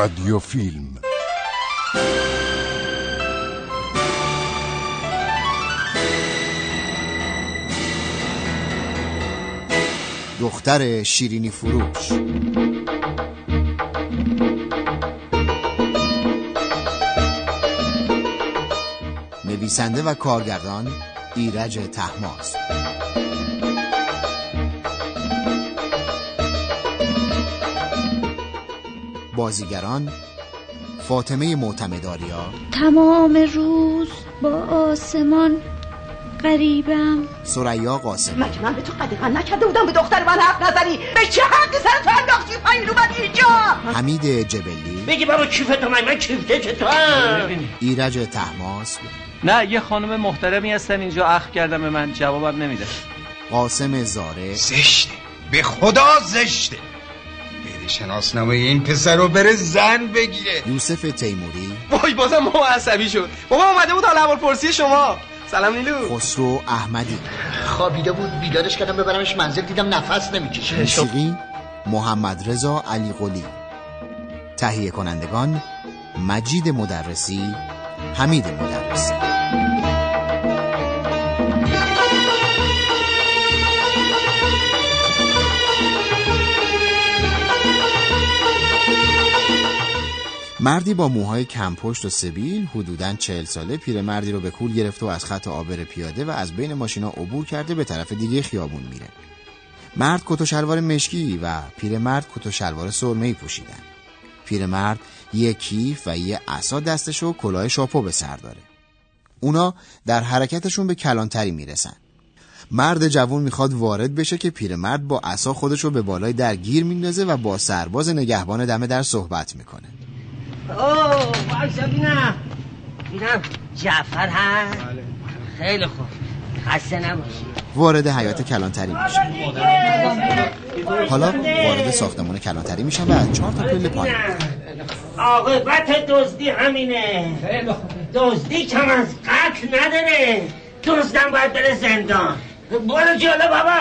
رادیو فیلم دختر شیرینی فروش. نویسنده و کارگردان ایرج تحماس بازیگران فاطمه معتمداریا. تمام روز با آسمان قریبم سریا قاسم مگه من به تو قدقا نکرده بودم به دختر من حق نزنی؟ به چه حقی سر تو انداختی پایین رو من اینجا؟ حمید جبلی. بگی بابا کیف تو؟ من من کیفته که تو ایرج تحماس. نه یه خانم محترمی هستن اینجا اخ کردم به من جوابم نمیده. قاسم زاره. زشته. به خدا زشته. شناسنامه این پسر رو بره زن بگیره. یوسف تیموری. وای بازم ما عصبی شد. بابا اومده بود حال پرسی شما. سلام نیلو. خسرو احمدی. خوابیده بود بیدارش کردم ببرمش منزل دیدم نفس نمی‌کشه. موسیقی محمد رضا علی قلی. تهیه کنندگان مجید مدرسی حمید مدرسی. مردی با موهای کمپشت و سبیل حدوداً چهل ساله پیرمردی رو به کول گرفته و از خط آبر پیاده و از بین ماشینا عبور کرده به طرف دیگه خیابون میره. مرد کت و شلوار مشکی و پیرمرد کت و شلوار سرمه‌ای پوشیدن. پیرمرد یه کیف و یه عصا دستش و کلاه شاپو به سر داره. اونا در حرکتشون به کلانتری می‌رسن. مرد جوون می‌خواد وارد بشه که پیرمرد با عصا خودش رو به بالای در گیر میندازه و با سرباز نگهبان دم در صحبت می‌کنه. اوه وایسا بینم بینم جعفر هست. خیلی خوب. خسته نباشی. وارد حیات کلانتری میشن حالا وارد ساختمان کلانتری میشن و از چهار تا پله پایین. عاقبت دزدی همینه. دزدی کم از قتل نداره. دزدم باید بره زندان. برو جلو بابا.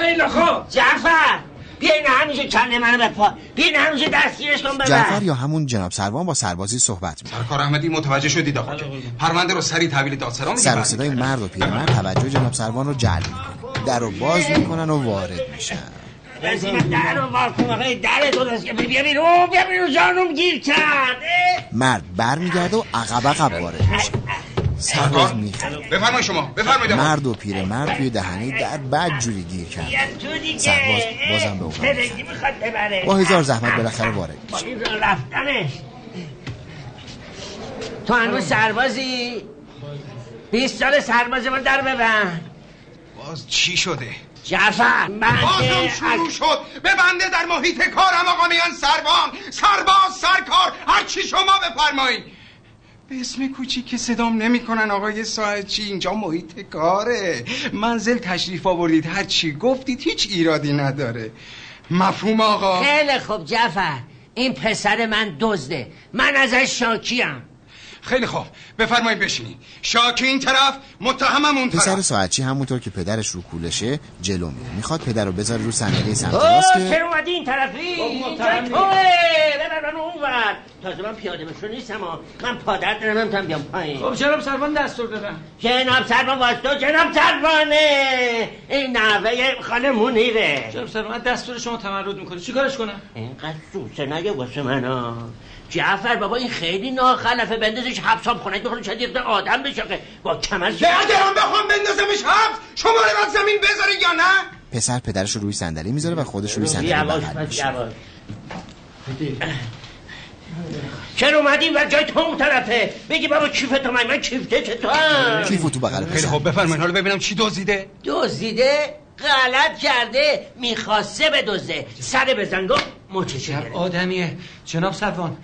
خیلی خوب. جعفر. بیا این همیشه کله منو بپا بیا این همیشه دستگیرش کن جعفر ببر یا همون جناب سروان با سربازی صحبت می‌کنه. سرکار احمدی متوجه شدید آقا. پرونده رو سری تحویل دادسرا سر و صدای مرد و پیرمرد توجه جناب سروان رو جلب می‌کنه. در رو باز می‌کنن و وارد میشن. بسی من در رو وار کن آقای در درست که بیا بیرون بیا بیرون جانم گیر کرد. اه. مرد بر میگرده و عقب عقب وارد میشه. سرباز میخنده بفرمایید شما. بفرمایید. مرد و پیرمرد توی دهنه در بد جوری گیر کرد. سرباز بازم به اون با هزار زحمت بالاخره وارد رفتنش. تو هنوز سربازی؟ 20 سال سرباز ما در ببند. باز چی شده؟ جعفر من بازم شروع شد. ببنده در محیط کارم آقا میان سربان سرباز سرکار. هر چی شما بفرمایید. به اسم کوچیک که صدام نمی‌کنن آقای ساعت چی؟ اینجا محیط کاره. منزل تشریف آوردید. هر چی گفتید هیچ ایرادی نداره. مفهوم آقا؟ خیلی خوب جعفر. این پسر من دزده. من ازش شاکیم. خیلی خوب. بفرمایید بشینید. شاکی این طرف متهمم اون پسر طرف. ساعتچی همونطور که پدرش رو کولشه جلو میره. می‌خواد پدر رو بذاره رو صندلی سمت راست که چرا اومدی این طرفی؟ اینجا توه؟ ببر من اون ور. تازه من پیاده مشو نیستم ها. من پادر دارم نمی‌تونم بیام پایین. خب جناب سروان دستور دادن جناب سروان واسطه جناب سروانه. این نوه خانه منیره جناب سروان دستور شما تمرد می‌کنه. چیکارش کنم؟ اینقدر سوسه نگه واسه من ها جعفر بابا این خیلی ناخلفه بندازش حبسام خونه می‌خوره چه دیگه آدم بشه. با کمر که اگرم بخوام بندازمش حبس شما رو زمین بذارید یا نه؟ پسر پدرش رو روی صندلی می‌ذاره و خودش روی صندلی بغل چرا اومدی؟ و جای تو اون طرفه. بگی بابا کیف تو من؟ من کیفته که تو هم کیفو تو بغل خیلی پسر خوب بفرمایید حالا ببینم چی دزدیده. دزدیده؟ غلط کرده. می‌خواسته بدزده. سر بزن گفت مچشه آدمیه. جناب سروان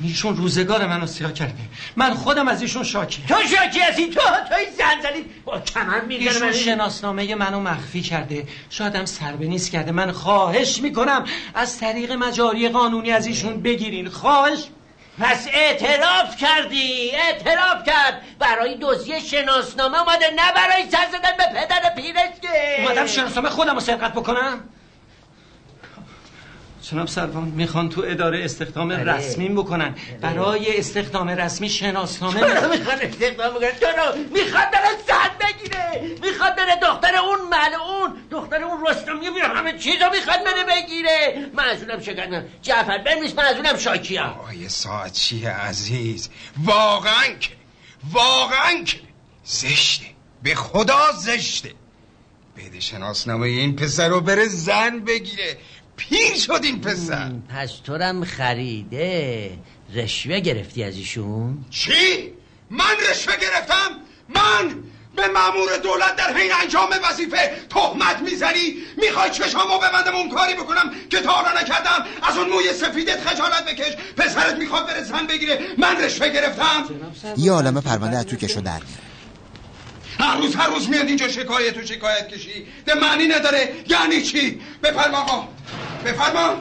ایشون روزگار منو سیاه کرده. من خودم از ایشون شاکی تو شاکی هستی؟ تو توی زنزلی با کمر میگنه ایشون من شناسنامه منو مخفی کرده. شایدم سر به نیست کرده. من خواهش می‌کنم از طریق مجاری قانونی از ایشون بگیرین. خواهش پس اعتراف کردی. اعتراف کرد. برای دزدی شناسنامه اومده نه برای سر زدن به پدر پیرش که اومدم شناسنامه خودم رو سرقت بکنم؟ جناب سروان می‌خوان تو اداره استخدام بله. رسمی بکنن. برای استخدام رسمی شناسنامه چرا می‌خوان. استخدام بکنن؟ چرا؟ می‌خواد بره زن بگیره. می‌خواد بره دختر اون ملعون دختر اون رستمی بیا همه چیزا می‌خواد بره بگیره. معزولم شکرم جعفر بنویس معزولم شاکیم آقای ساعتچی عزیز؟ واقعا که واقعا که زشته. به خدا زشته. بده شناسنامه این پسر رو بره زن بگیره. پیر شد این پسر. پس تو رم خریده. رشوه گرفتی از ایشون؟ چی؟ من رشوه گرفتم؟ من به مامور دولت در حین انجام وظیفه تهمت می‌زنی؟ می‌خوای چشامو ببندم اون کاری بکنم که تا حالا نکردم؟ از اون موی سفیدت خجالت بکش. پسرت می‌خواد بره زن بگیره. من رشوه گرفتم. یه عالمه پرونده از تو کشو در میاره هر روز هر روز میاد اینجا شکایت و شکایت کشی. ده معنی نداره. یعنی چی؟ بفرما آقا. بفرما.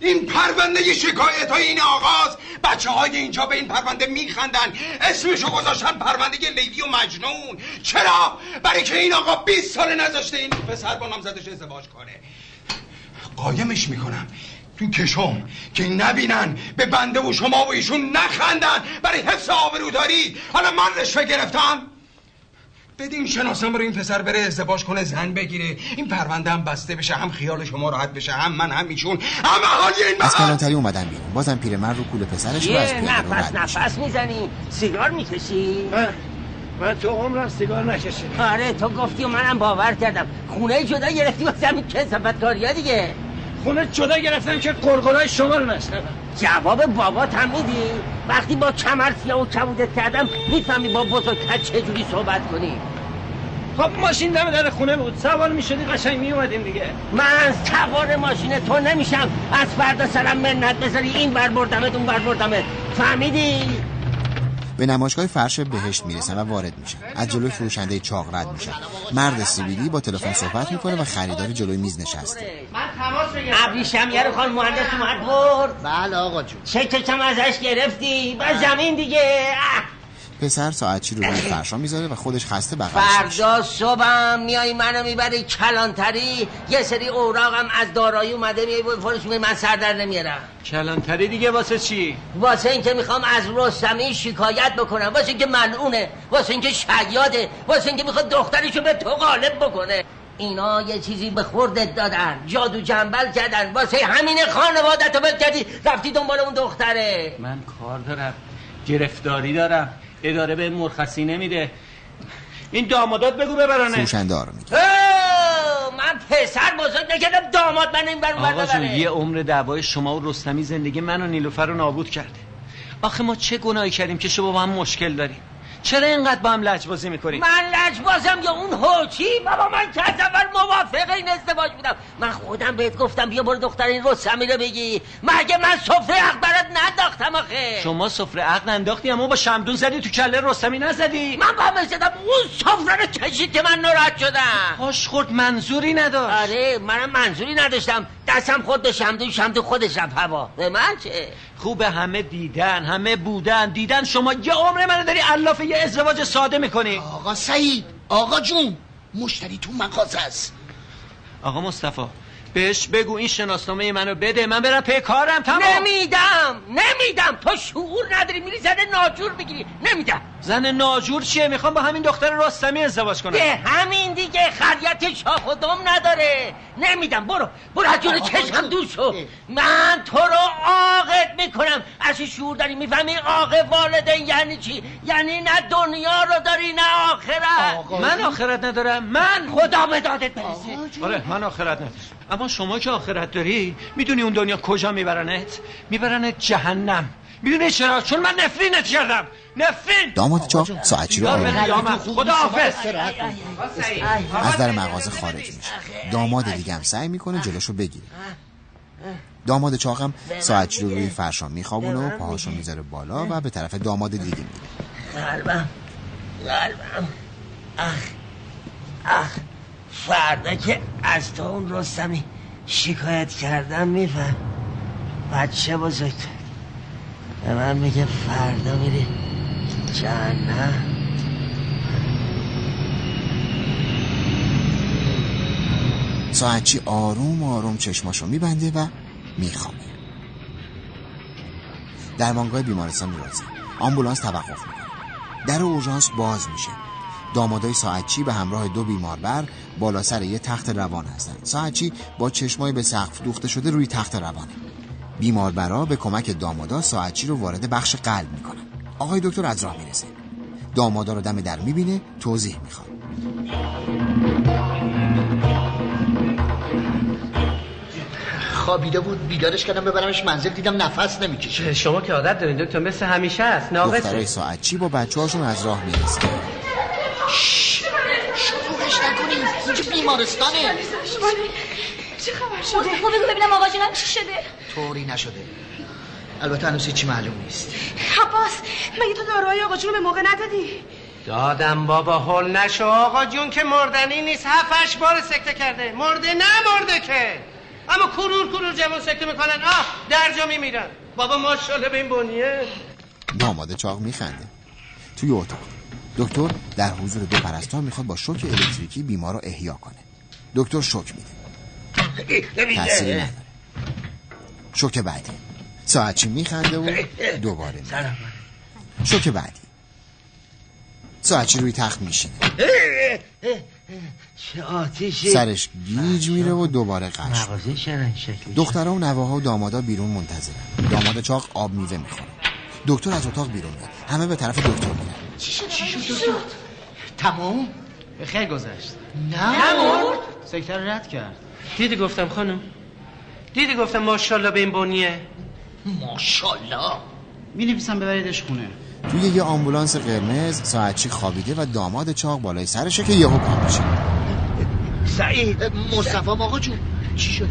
این پرونده شکایت های این آغاز. بچه های اینجا به این پرونده میخندن. اسمشو گذاشتن پرونده لیلی و مجنون. چرا؟ برای که این آقا 20 سال نذاشته این پسر با نامزدش ازدواج کنه. قایمش می‌کنم. تو کشم که نبینن به بنده و شما و ایشون نخندن. برای حفظ آبروداری. حالا من رشوه گرفتم. بدین شناسم برای این پسر بره ازدواج کنه زن بگیره. این پرونده هم بسته بشه هم خیال شما راحت بشه هم من هم ایشون هم اهالی این از کلانتری اومدن بیرون. بازم پیرمرد رو کوله پسرش رو از پیاده نفس. نفس می‌زنی. سیگار می‌کشی. من من تو عمرم سیگار نکشیدم. آره تو گفتی و منم باور کردم. خونه جدا گرفتی واسه همین کسافت کاریا دیگه. خونه جدا گرفتم که قرقرای شما رو نشنوم جواب بابات هم میدی وقتی با کمر سیاه و کبودت کردم می‌فهمی با بزرگتر چجوری صحبت کنی. خب ماشین دم در خونه بود. سوار می‌شدی قشنگ میومدیم دیگه. من سوار ماشین تو نمیشم. از فردا سرم منت بذاری. این بر بردمت اون بر بردمت. فهمیدی؟ به نمایشگاه فرش بهشت می‌رسن و وارد میشن. از جلوی فروشنده چاق رد میشن. مرد سیبیلی با تلفن صحبت می‌کنه و خریداری جلوی میز نشسته. ابریشمیه رو خان مهندس اومد برد. بله آقا جون. چکشم ازش گرفتی؟ و زمین دیگه. اه. پسر ساعتچی رو روی فرشا می‌ذاره و خودش خسته بغلش میشه. فردا صبحم میای منو می‌بری کلانتری. یه سری اوراقم از دارایی اومده میای فرش می من سر در نمیارم. کلانتری دیگه واسه چی؟ واسه اینکه می‌خوام از رستمی شکایت بکنم. واسه اینکه منعونه واسه اینکه شیاده واسه اینکه می‌خواد دخترشو به تو غالب بکنه. اینا یه چیزی به خوردت دادن. جادو جنبل کردن. واسه همین خانوادت رو کردی. رفتی دنبال اون دختره. من کار دارم. گرفتاری دارم. اداره به مرخصی نمیده. این دامادات بگو ببرنه فروشنده رو میگه. اوه، من پسر بزرگ نکردم داماد من این بر اون بر آقا جون. یه عمر دعوای شما و رستمی زندگی من و نیلوفر رو نابود کرده. آخه ما چه گناهی کردیم که شما با هم مشکل داریم؟ چرا اینقدر با هم لجبازی می‌کنیم من لجبازم یا اون هوچی بابا من که از اول موافق این ازدواج بودم. من خودم بهت گفتم بیا برو دختر این رستمی رو بگی. مگه من سفره برات نداختم آخه. شما سفره عقل انداختی اما با شمدون زدی تو کله رستمی نزدی. من با زدم اون سفره رو کشید که من ناراحت شدم. پاش خورد منظوری نداشت. آره منم منظوری نداشتم. دستم خود به شمدون شمدون خودش رفت هوا. به من چه؟ خوب همه دیدن همه بودن. دیدن شما یه عمر منو داری علاف یه ازدواج ساده می‌کنی. آقا سعید آقا جون مشتری تو مغازه است. آقا مصطفی بهش بگو این شناسنامه منو بده. من برم پی کارم تمام. نمیدم نمیدم. تو شعور نداری. میری زن ناجور بگیری نمیدم. زن ناجور چیه؟ می‌خوام با همین دختر رستمی ازدواج کنم. به همین دیگه خریت شاخ و دم نداره. نمیدم برو. برو از آقا چشم. دور شو. من تو رو عاقت می‌کنم. از شعور داری می‌فهمی عاقه والدین یعنی چی؟ یعنی نه دنیا رو داری نه آخرت. من آخرت ندارم. من خدا به دادت برسه. آره من آخرت ندارم. اما شما که آخرت داری می‌دونی اون دنیا کجا میبرنت؟ میبرنت جهنم. می‌دونی چرا؟ چون من نفرینت کردم. نفرین. داماد چاق ساعتچی رو قیامت خدا حافظ. از در مغازه خارج میشه. داماد دیگه هم سعی می‌کنه جلوشو بگیره. داماد چاقم ساعتچی رو روی فرشا میخوابونه و پاهاشو می‌ذاره بالا و به طرف داماد دیگه میره. قلبم قلبم. اخ اخ فردا که از تو اون رستمی شکایت کردم میفهم. بچه بزرگ. به من میگه فردا میری جهنم. ساعتچی آروم آروم چشماشو میبنده و میخوامه درمانگاه بیمارستان می‌رسه آمبولانس توقف می‌کنه. در اورژانس باز میشه. دامادای ساعتچی به همراه دو بیماربر بالا سر یه تخت روان هستن. ساعتچی با چشمای به سقف دوخته شده روی تخت روانه بیماربرا به کمک دامادا ساعتچی رو وارد بخش قلب می‌کنن. آقای دکتر از راه می‌رسه. دامادا رو دم در می‌بینه توضیح می‌خواد. خوابیده بود بیدارش کردم ببرمش منزل دیدم نفس نمی‌کشه. شما که عادت دارین دکتر مثل همیشه است دخترای ناقصه ساعتچی با بچه هاشون از راه می‌رسه؟ شروعش نکنیم اینجا بیمارستانه. چه خبر شده؟ ببینم آقا چی شده؟ طوری نشده. البته هنوز هیچی معلوم نیست. عباس مگه تو داروهای آقا جون به موقع ندادی؟ دادم بابا هول نشو. آقا جون که مردنی نیست. هفتش بار سکته کرده. مرده نه مرده که. اما کرور کرور جوان سکته می‌کنن. آه در جا میمیرن. بابا ماشاءالله به این بنیه. داماد چاق میخنده توی اتاق. دکتر در حضور دو پرستار می‌خواد با شوک الکتریکی بیمار رو احیا کنه. دکتر شوک میده. تأثیری نداره. شوک بعدی. ساعتچی میخنده و دوباره میره شوک بعدی. ساعتچی روی تخت میشینه. سرش گیج میره و دوباره قش دخترها و نواها و دامادا بیرون منتظرن. داماد چاق آب میوه می‌خوره. دکتر از اتاق بیرون میاد. همه به طرف دکتر میرن. چی شد؟ تمام خیر گذشت. نه رو رد کرد. دیدی گفتم خانم؟ دیدی گفتم ماشاءالله به این بنیه؟ ماشاءالله. می نویسم ببریدش خونه. توی یه آمبولانس قرمز ساعتچی خوابیده و داماد چاق بالای سرشه که یهو پا میشه. سعید مصطفی آقا جون. چی شده؟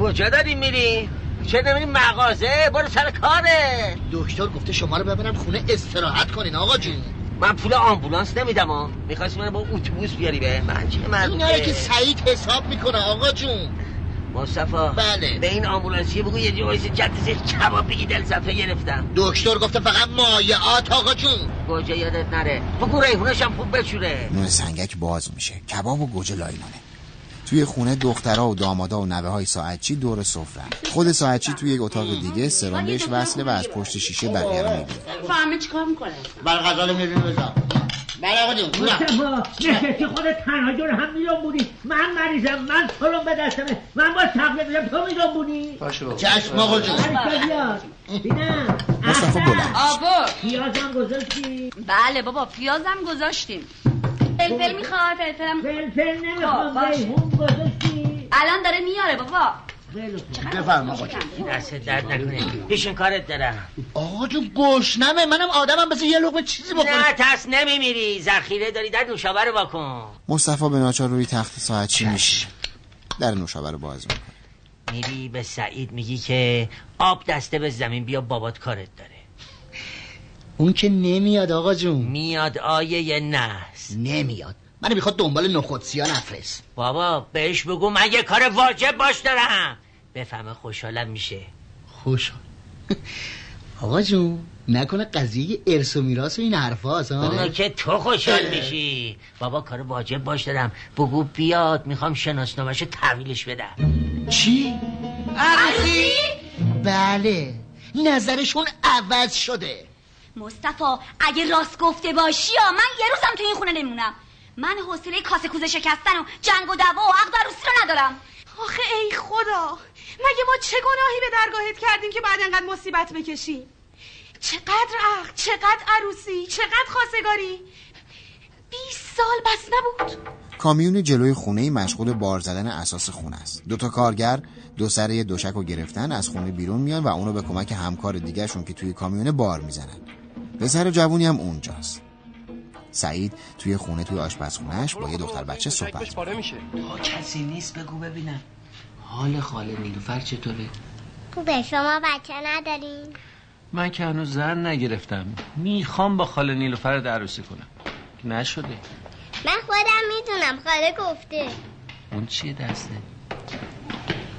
کجا داری میری؟ چه نمیری مغازه؟ برو سر کاره. دکتر گفته شما رو ببرم خونه استراحت کنین آقا جون. من پول آمبولانس نمیدم ها. می‌خواستی من با اتوبوس بیاری به من؟ چه اینا که سعید حساب می‌کنه آقا جون. مصطفی بله. به این آمبولانسی بگو یه جوایز جدیز کباب بگی دل صفحه گرفتم. دکتر گفته فقط مایعات آقا جون. گوجه یادت نره. بگو ریحونش هم خوب بچوره. نون سنگک باز میشه. کباب و گوجه لایلانه. توی خونه دخترها و دامادا و نوه های ساعتچی دور سفره خود ساعتچی توی یک اتاق دیگه سرم بهش وصله و از پشت شیشه بقیه رو می‌بینه. فهمه چیکار می‌کنه؟ برای غذا رو می‌بینیم بزن. بله آقا جون جونم. نشستی خودت تنها جور هم میدون من مریضم من پلم به دستمه من با تبلیغ میدم تو میدون بودی چشم آقا جون بینم مصطفی بلند آبا پیازم گذاشتی بله بابا پیازم گذاشتیم فلفل می‌خواد فلفلم فلفل خب، نمی‌خوام باشه. ریحون گذاشتی الان داره میاره بابا بفرم آقا جون دست درد نکنه. پیشن کارت دارم. آقا جون گشنمه. منم آدمم بس یه لقمه چیزی بخورم. نه ترس نمیمیری. ذخیره داری. در نوشابه رو واکن. مصطفی به ناچار روی تخت ساعتچی میشه در نوشابه رو باز می‌کنه. میری به سعید میگی که آب دسته به زمین بیا بابات کارت داره. اون که نمیاد آقا جون. میاد آیه نحس. نمیاد. من می‌خواد دنبال نخودسیا نفرست. بابا بهش بگو من یه کار واجب باش دارم. بفهمه خوشحالم میشه. خوش آقا جون نکنه قضیه ارث و میراث و این حرفاست ها اونو که تو خوشحال میشی. بابا کار واجب باش دارم. بگو بیاد می‌خوام شناسنامهشو تحویلش بدم. چی؟ عروسی؟ بله نظرشون عوض شده. مصطفی اگه راست گفته باشی یا من یه روزم تو این خونه نمیمونم من حوصله کاسه کوزه شکستن و جنگ و دعوا و عقد عروسی رو ندارم. آخه ای خدا مگه ما چه گناهی به درگاهت کردیم که بعد انقدر مصیبت بکشیم چقدر عقد چقدر عروسی چقدر خواستگاری؟ 20 سال بس نبود. کامیون جلوی خونه مشغول بار زدن اساس خونه است. دو تا کارگر دو سره دوشک رو گرفتن از خونه بیرون میان و اونو به کمک همکار دیگهشون که توی کامیونه بار می‌زنن. پسر جوونی هم اونجاست. سعید توی خونه توی آشپزخونهش با یه دختر بچه صحبت می‌کنه. میشه. کسی نیست بگو ببینم. حال خاله نیلوفر چطوره؟ خوبه شما بچه ندارین؟ من که هنوز زن نگرفتم. می‌خوام با خاله نیلوفر رو عروسی کنم. نشده. من خودم می‌دونم خاله گفته. اون چیه دسته؟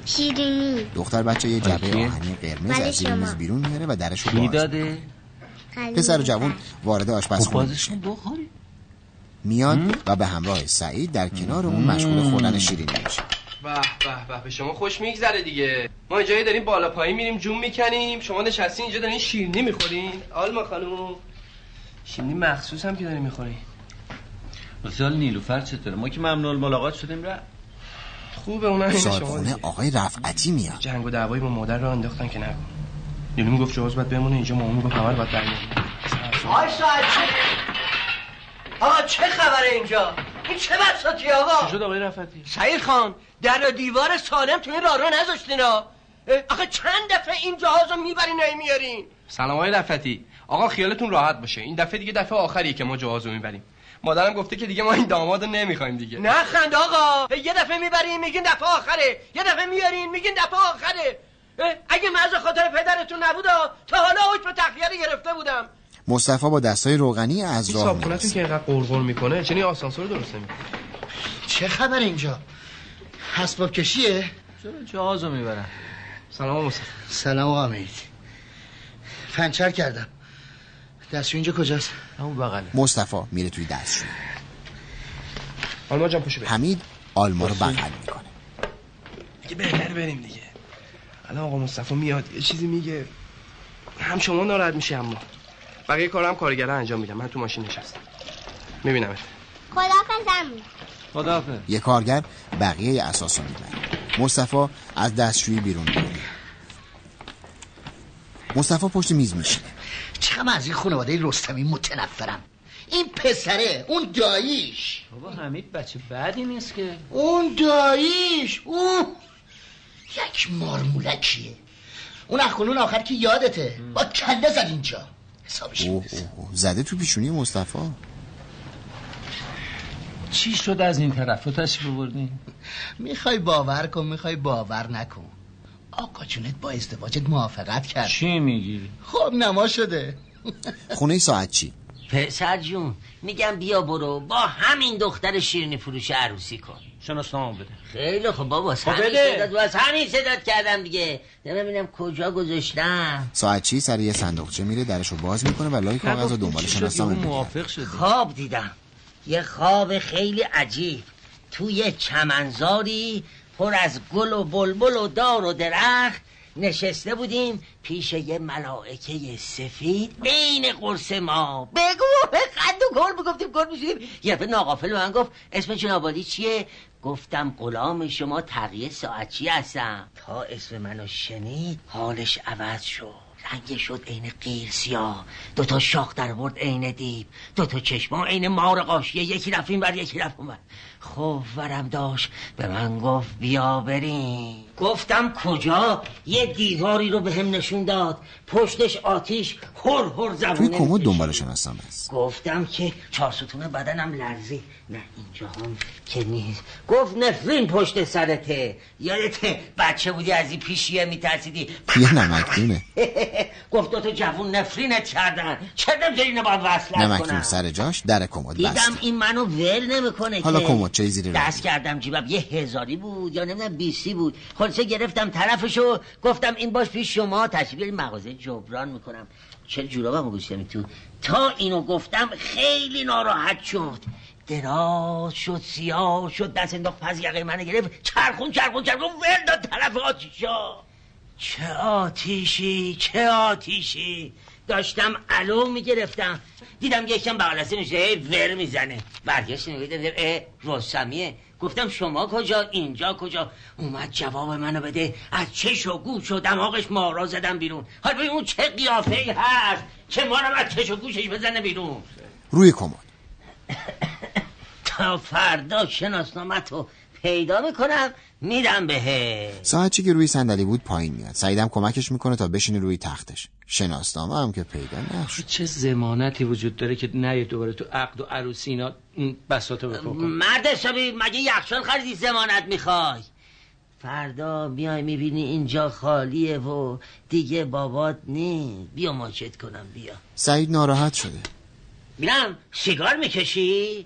شیرینی. دختر بچه یه جبه؟ آهنی قرمز از زیر. میز بیرون میاره و درش رو باز داده پسر جوون وارد خب آشپزخونه کن بخوری میاد و به همراه سعید در کنار اون مشغول خوردن شیرینی میشه. به به به به شما خوش میگذره دیگه. ما اینجا داریم بالا پایین میریم جون می‌کنیم. شما نشستین اینجا دارین شیرینی می‌خورین. آلما خانم شیرینی مخصوص هم که دارین می‌خورین مثال نیلوفر چطوره؟ ما که ممنون ملاقات شدیم رفت. خوبه اونا این شما. آقای رفعتی میاد. جنگ و دعوایی با مادر رو انداختن که نکن نیلو می‌گفت جواز باید بمونه اینجا مامان می‌گفت همه رو باید برگردیم ساعت آقا چه خبره اینجا؟ این چه بساتی آقا؟ شد آقای رفتی سعید خان در و دیوار سالم تو این راه رو نذاشتین ها؟ آخه چند دفعه این جهاز رو می‌برین نمیارین سلام آقای رفتی آقا خیالتون راحت باشه. این دفعه دیگه دفعه آخریه که ما جواز رو می‌بریم. مادرم گفته که دیگه ما این داماد رو نمی‌خوایم دیگه. نه خند آقا یه دفعه می‌برین میگین دفعه آخره. یه دفعه میارین میگین دفعه آخره. اگه من از خاطر پدرتون نبود تا حالا حکم تخلیه رو گرفته بودم. مصطفی با دستای روغنی از این راه صابخونتون می‌رسه. که اینقدر قرقر می‌کنه چنین آسانسور درست نمی‌کنه چه خبر اینجا؟ اسباب کشیه؟ چرا جهازو می‌برن؟ سلام مصطفی. سلام آقا امید پنچر کردم. دستشو اینجا کجاست؟ همون بغله. مصطفی میره توی دستشوی آلما جان پشو بریم حمید آلما رو بغل می‌کنه. دیگه بهتر بریم دیگه. الان آقا مصطفی میاد یه چیزی میگه. هم شما ناراحت میشی اما بقیه کارم کارگرا انجام میدم من تو ماشین نشستم. میبینمت. عمو خداحافظ. یه کارگر بقیه اساس رو می‌بره. مصطفی از دستشویی بیرون میره. مصطفی پشت میز میشینه. چقدر از این خانواده رستمی متنفرم؟ این پسره اون داییش. بابا حمید بچه بدی نیست که. اون داییش اون یک مارمولکیه. اون اخونون آخر که یادته. با کله زد اینجا. حسابش اوه. زده تو پیشونی مصطفی؟ چی شد از این طرف؟ رو تشریف بردین می‌خوای باور کن می‌خوای باور نکن. آقا جونت با ازدواجت موافقت کرد. چی میگی؟ خب نما شده. خونه ساعت چی؟ پسر جون میگم بیا برو با همین دختر شیرینی فروش عروسی کن. شناسنامه بده. خیلی خب بابا از خب همین بده. صدات از همین صدات کردم دیگه. ببینم کجا گذاشتم. ساعت چی؟ سر یه صندوقچه میره درشو باز می‌کنه و لای کاغذ رو دنبال شناسنامه میگرده موافق شدی. خواب دیدم. یه خواب خیلی عجیب. توی چمنزاری پر از گل و بلبل و دار و درخت. نشسته بودیم پیش یه ملائکه سفید بین قرص ما. بگو به قد و گل بگفتیم گل میشیم یه دفعه ناقافل به من گفت اسم جنابالی چیه؟ گفتم غلام شما تقیه ساعتچی هستم؟ تا اسم منو شنید حالش عوض شد. رنگ شد عین قیر سیاه. دو تا شاخ در برد عین دیب دو تا چشما عین مار قاشیه. یکی رفت بر یکی رفت اون بر خوب ورم داشت. به من گفت بیا بریم. گفتم کجا؟ یه دیواری رو به هم نشون داد. پشتش آتیش هر هر توی زبونه کمد می‌کشید. دنبال شناسنامه است گفتم که چهار ستون بدنم لرزی نه اینجا هم که نیست. گفت نفرین پشت سرته یادته بچه بودی از این پیشیه میترسیدی؟ یه نمکدونه گفت دو تا جوون نفرینت کردن. چرا نمی‌ذاری اینو باید وصلت نمکدون کنم؟ سر جاش در کمد دیدم بسته. این منو ول نمی‌کنه حالا. کمد. چه زیر دست کردم جیبم. یه هزاری بود یا نمی‌دونم بیسی بود. خلاصه گرفتم طرفشو گفتم این باش پیش شما. تشریف مغازه جبران می‌کنم. چه جورابمو گوشتم تو. تا اینو گفتم خیلی ناراحت شد. دراز شد سیاه شد دست انداخت پس یقه منو گرفت. چرخون چرخون چرخون. ول داد طرف آتیشا. چه آتیشی چه آتیشی. داشتم علو می‌گرفتم. دیدم یکم بغل هی ور می‌زنه. برگشت نگاه دیدم اه رستمیه. گفتم شما کجا؟ اینجا کجا؟ اومد جواب منو بده. از چش و گوش و دماغش مارا زدم بیرون. حالا ببین اون چه قیافه ای هست که ما از چش و گوشش بزنه بیرون. روی کمد. تا فردا شناسنامت پیدا می‌کنم میدم بهه ساعت چی که روی صندلی بود پایین میاد. سعیدم کمکش می‌کنه تا بشینه روی تختش. شناسنامه هم که پیدا نشد. چه زمانتی وجود داره که نه دوباره تو عقد و عروسی اینا این بساطو بپا کن مرد حسابی مگه یخچال خریدی زمانت می‌خوای؟ فردا میای می‌بینی اینجا خالیه و دیگه بابات نی بیا ماچت کنم بیا. سعید ناراحت شده. میرم سیگار می‌کشی؟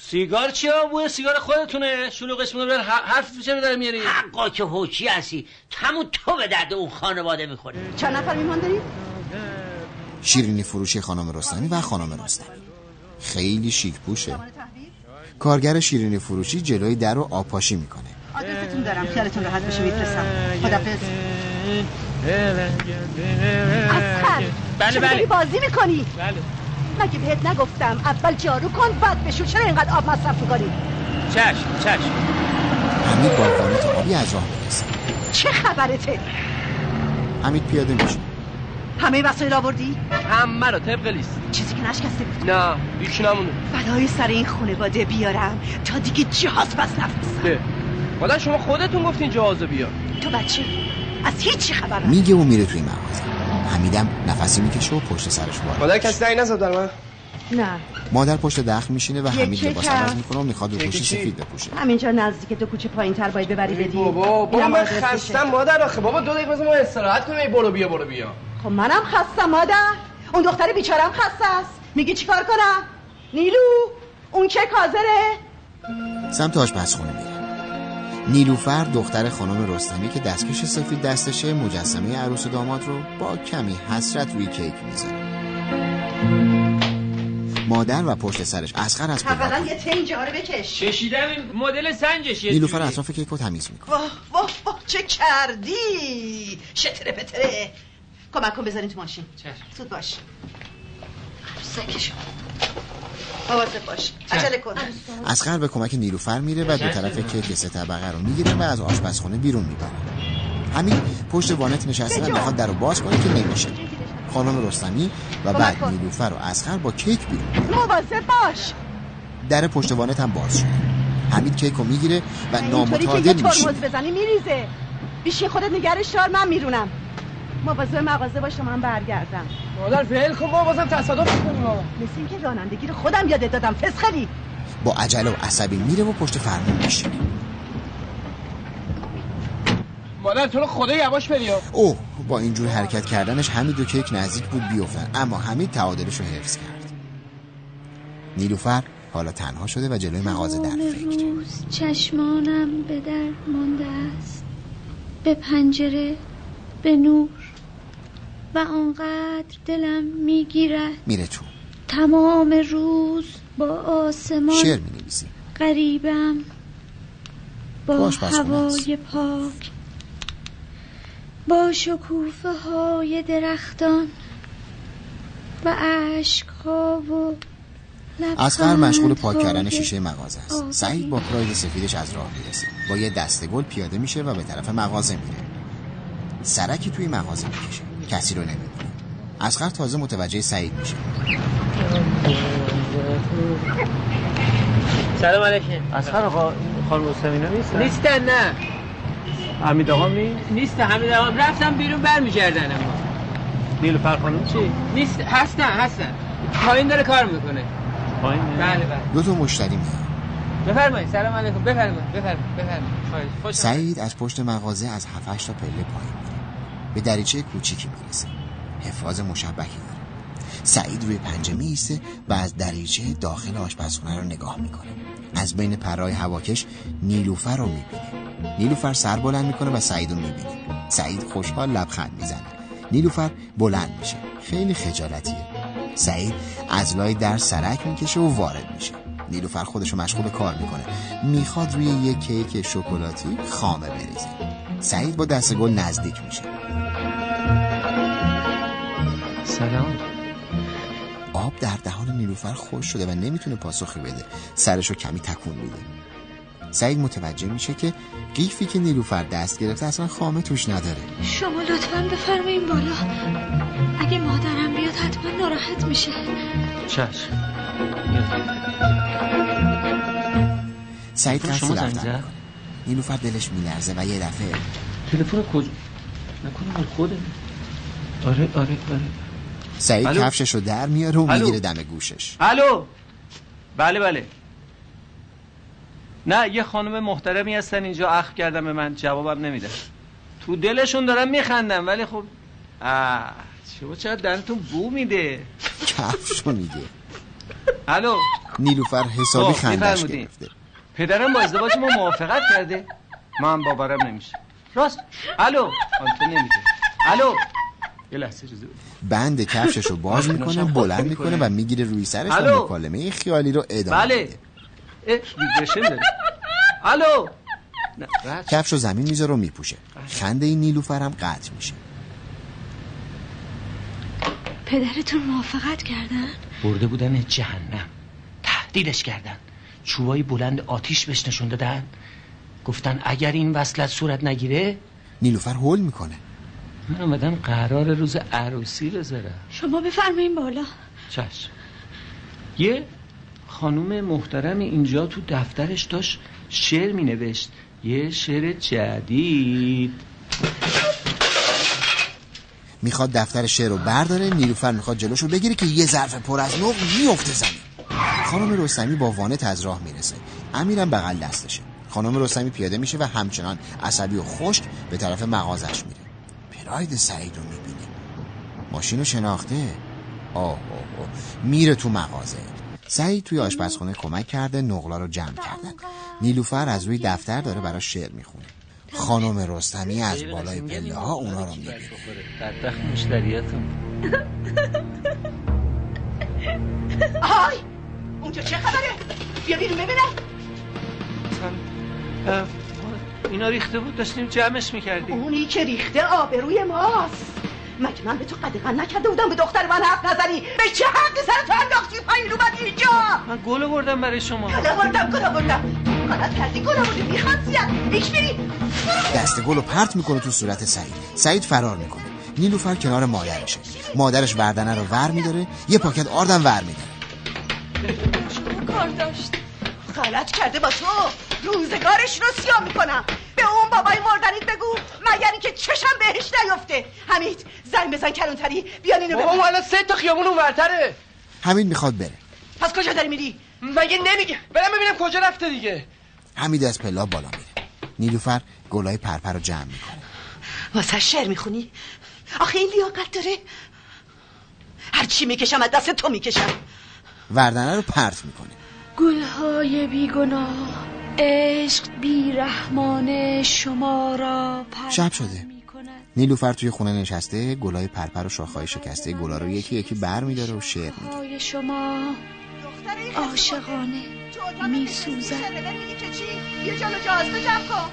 سیگار چیا بوی سیگار خودتونه. شلوغش می‌کنه بر حرف چرا داره میاری؟ حقا که هوچی هستی همون تو به درد اون خانواده می‌خوری. چند نفر میمان داریم؟ شیرینی فروشی خانم رستمی و خانم رستمی. خیلی شیک پوشه. کارگر شیرینی فروشی جلوی در رو آپاشی می‌کنه. آدرستون دارم. خیالتون راحت بشه میفرستم. خدافظ. اسخر بله، بله. داری بازی می‌کنی؟ بله. مگه بهت نگفتم اول جارو کن بعد بشور چرا اینقدر آب مصرف می‌کنی؟ چشم چشم. حمید با وانت آبی از راه می‌رسه. چه خبرته؟ حمید پیاده میشه. همه وسایل آوردی؟ همه رو طبق لیست. چیزی که نشکسته بود. نه هیچ نمونه بلای سر این خانواده بیارم تا دیگه جهاز بس نفرستم. ده مادر شما خودتون گفتین جهازو بیار. تو بچه از هیچی خبر. میگه و میره توی مغازه. حمیدم نفسی می‌کشه و پشت سرش وارد مادر کسی دایی نزد در من؟ نه. مادر پشت دخل میشینه و حمید لباس عوض. می‌کنه و می‌خواد رو پوشی؟ سفید بپوشه. همینجا نزدیک دو کوچه پایین تر باید ببری بدی. بابا بابا من. خستم مادر آخه بابا دو دقیقه ما استراحت کنیم. ای برو بیا برو بیا. خب منم خستم مادر. اون دختر بیچارم خسته است. میگی چیکار کنم؟ نیلو اون که کازره سمت آشپزخونه میره. نیلوفر دختر خانم رستمی که دستکش سفید دستشه مجسمه عروس و داماد رو با کمی حسرت روی کیک می‌ذاره مادر و پشت سرش اسخر از پدر. اولا یه جاره بکش. کشیدم این مدل سنجش یه نیلوفر. اطراف کیک رو تمیز می‌کنه. واه واه واه چه کردی؟ شتره پتره. کمک کن بذارین تو ماشین. زود باش. سکشو مواظب باش. عجله کن. اسخر به کمک نیلوفر میره و دو طرف کیک سه طبقه رو می‌گیره و از آشپزخونه بیرون می‌بره. همین پشت وانت نشسته و می‌خواد در رو باز کنه که نمیشه. خانم رستمی و بعد. نیلوفر و اسخر با کیک بیرون. مواظب باش. در پشت وانت هم باز شده حمید کیک رو می‌گیره و نامتعادل میشه بزنی میریزه. بیشی خودت نگرش دار من میرونم. مواظب مغازه باش تا من برگردم. مادر ول کن بابا بازم تصادف می‌کنیم بابا مثل اینکه رانندگی رو خودم یادت دادم فسخلی. با عجله و عصبی میره و پشت فرمون میشینه مادر تو رو خدا یواش بریا اوه با اینجور حرکت کردنش حمید و کیک نزدیک بود بیفتن اما حمید تعادلش رو حفظ کرد. نیلوفر حالا تنها شده و جلوی مغازه در فکر. روز چشمانم به در مانده است. به پنجره به نور. و آنقدر دلم می‌گیرد. میره تو. تمام روز با آسمان شعر می نویسی غریبم با باش. هوای پاک با شکوفه های درختان و عشق ها و اسقر مشغول پاک کردن شیشه مغازه است. سعید با پراید سفیدش از راه می‌رسه. با یه دسته گل پیاده میشه و به طرف مغازه میره. سرکی توی مغازه می‌کشه. کسی رو نمی‌بینه اسقر تازه متوجه سعید میشه. سلام علیکم. اصغر آقا خانم رستمینا نیستن؟ نیستن نه. حمید آقا نیست نیست حمید آقا. رفتم بیرون برمیگردن اما نیلوفر خانم چی؟ نیست هستن هستن. پایین داره کار می‌کنه. پایین؟ بله بله. دو تا مشتری میاد بفرمایید سلام علیکم. بفرمایید بفرمایید بفرمایید. سعید از پشت مغازه از 7 تا پله پایین. به دریچه کوچیکی می‌رسه. حفاظ مشبکی داره. سعید روی پنجه میسته و از دریچه داخل آشپزخونه رو نگاه می‌کنه. از بین پرهای هواکش نیلوفر رو می‌بینه. نیلوفر سر بلند می‌کنه و سعید رو می‌بینه. سعید خوشحال لبخند می‌زنه. نیلوفر بلند میشه. خیلی خجالتیه. سعید از لای در سرک می‌کشه و وارد میشه. نیلوفر خودش رو مشغول کار می‌کنه. می‌خواد روی یک کیک شکلاتی خامه بریزه. سعید با دست گل نزدیک میشه. سلام. آب در دهان نیلوفر خوش شده و نمی‌تونه پاسخی بده. سرشو کمی تکون میده. سعید متوجه میشه که قیفی که نیلوفر دست گرفته اصلا خامه توش نداره. شما لطفا بفرمایین بالا. اگه مادرم بیاد حتما ناراحت میشه. چشم. سعید قصد شما زنگ رفتن نیلوفر دلش میلرزه و یه دفعه تلفن کجا؟ نکنه خوده آره آره آره. سعید؟ کفشش رو در میاره و؟ می‌گیره دم گوشش. الو؟ بله بله. نه یه خانم محترمی هستن اینجا اخ کردم به من جوابم نمیده. تو دلشون دارم میخندم ولی خب آه شما چرا دهنتون بو میده؟ کفش رو میگه. الو؟ نیلوفر حسابی خندش. گرفته. پدرم با ازدواج ما موافقت کرده. من باورم نمیشه راست. الو؟ آن تو نمیده الو؟ یه لحظه اجازه بده. بند کفشش رو باز می‌کنه بلند می‌کنه. و می‌گیره روی سرش و؟ مکالمه خیالی رو ادامه بله. الو؟ کفش و زمین می‌ذاره و میپوشه. خنده این نیلوفر هم قطع میشه. پدرتون موافقت کردن؟ برده بودن جهنم. تهدیدش کردن. چوبای بلند آتیش بهش نشون دادن. گفتن اگر این وصلت صورت نگیره؟ نیلوفر هول می‌کنه. من آمدم قرار روز عروسی بذارم شما بفرمایین بالا. چشم یه خانوم محترم اینجا تو دفترش داشت شعر می نوشت یه شعر جدید. می‌خواد دفتر شعر رو برداره نیلوفر می‌خواد جلوشو بگیره که یه ظرف پر از نقل میفته زمین. خانم رستمی با وانت از راه می‌رسه. امیرم بغل دستشه. خانم رستمی پیاده میشه و همچنان عصبی و خشک به طرف مغازش میره. پراید سعید رو می‌بینه ماشین رو شناخته؟ آه آه آه. میره تو مغازه. سعید توی آشپزخونه کمک کرده نقلا رو جمع کردن نیلوفر از روی دفتر داره براش شعر می‌خونه. خانم رستمی از بالای پله ها اونا رو می‌بینه. بدبخت مشتریاتون. آهای اونجا چه خبره؟ بیا بیرون ببینم. اینا ریخته بود داشتیم جمعش می‌کردیم. اونی که ریخته آبروی ماست. مگه من به تو قدقن نکرده بودم به دختر من حرف نزنی؟ به چه حقی سر تو انداختی پایین اومدی اینجا؟ من گل بردم برای شما. گل بردم گل بردم. غلط کردی گل بردی. ایش بری. دست گل رو پرت می‌کنه تو صورت سعید. سعید فرار می‌کنه. نیلوفر کنار مادرشه مادرش وردنه رو ور میداره یه پاکت آردم ور میداره کار داشت. غلط کرده با تو. روزگارش رو سیاه می‌کنم. به اون بابای مردنیت بگو مگر اینکه چشم بهش نیفته. حمید زنگ بزن کلونتری بیان اینو بابا ببین. الان سه تا خیابون اونورتره. حمید می‌خواد بره. پس کجا داری میری؟ مگه نمیگه. برم ببینم کجا رفته دیگه. حمید از پلا بالا میره. نیلوفر گلای پرپر رو جمع می‌کنه. واسه شعر می‌خونی؟ آخه این لیاقت داره. هرچی می‌کشم از دست تو می‌کشم. وردنه رو پرت می‌کنه. گلهای بیگناه. عشق بیرحمانه شما را پر شب شده. نیلوفر توی خونه نشسته گلای پرپر و شاخهای شکسته گلا رو یکی یکی بر میداره و شعر میگه شما عاشقانه می سوزد یه جلو جازده جمع کن.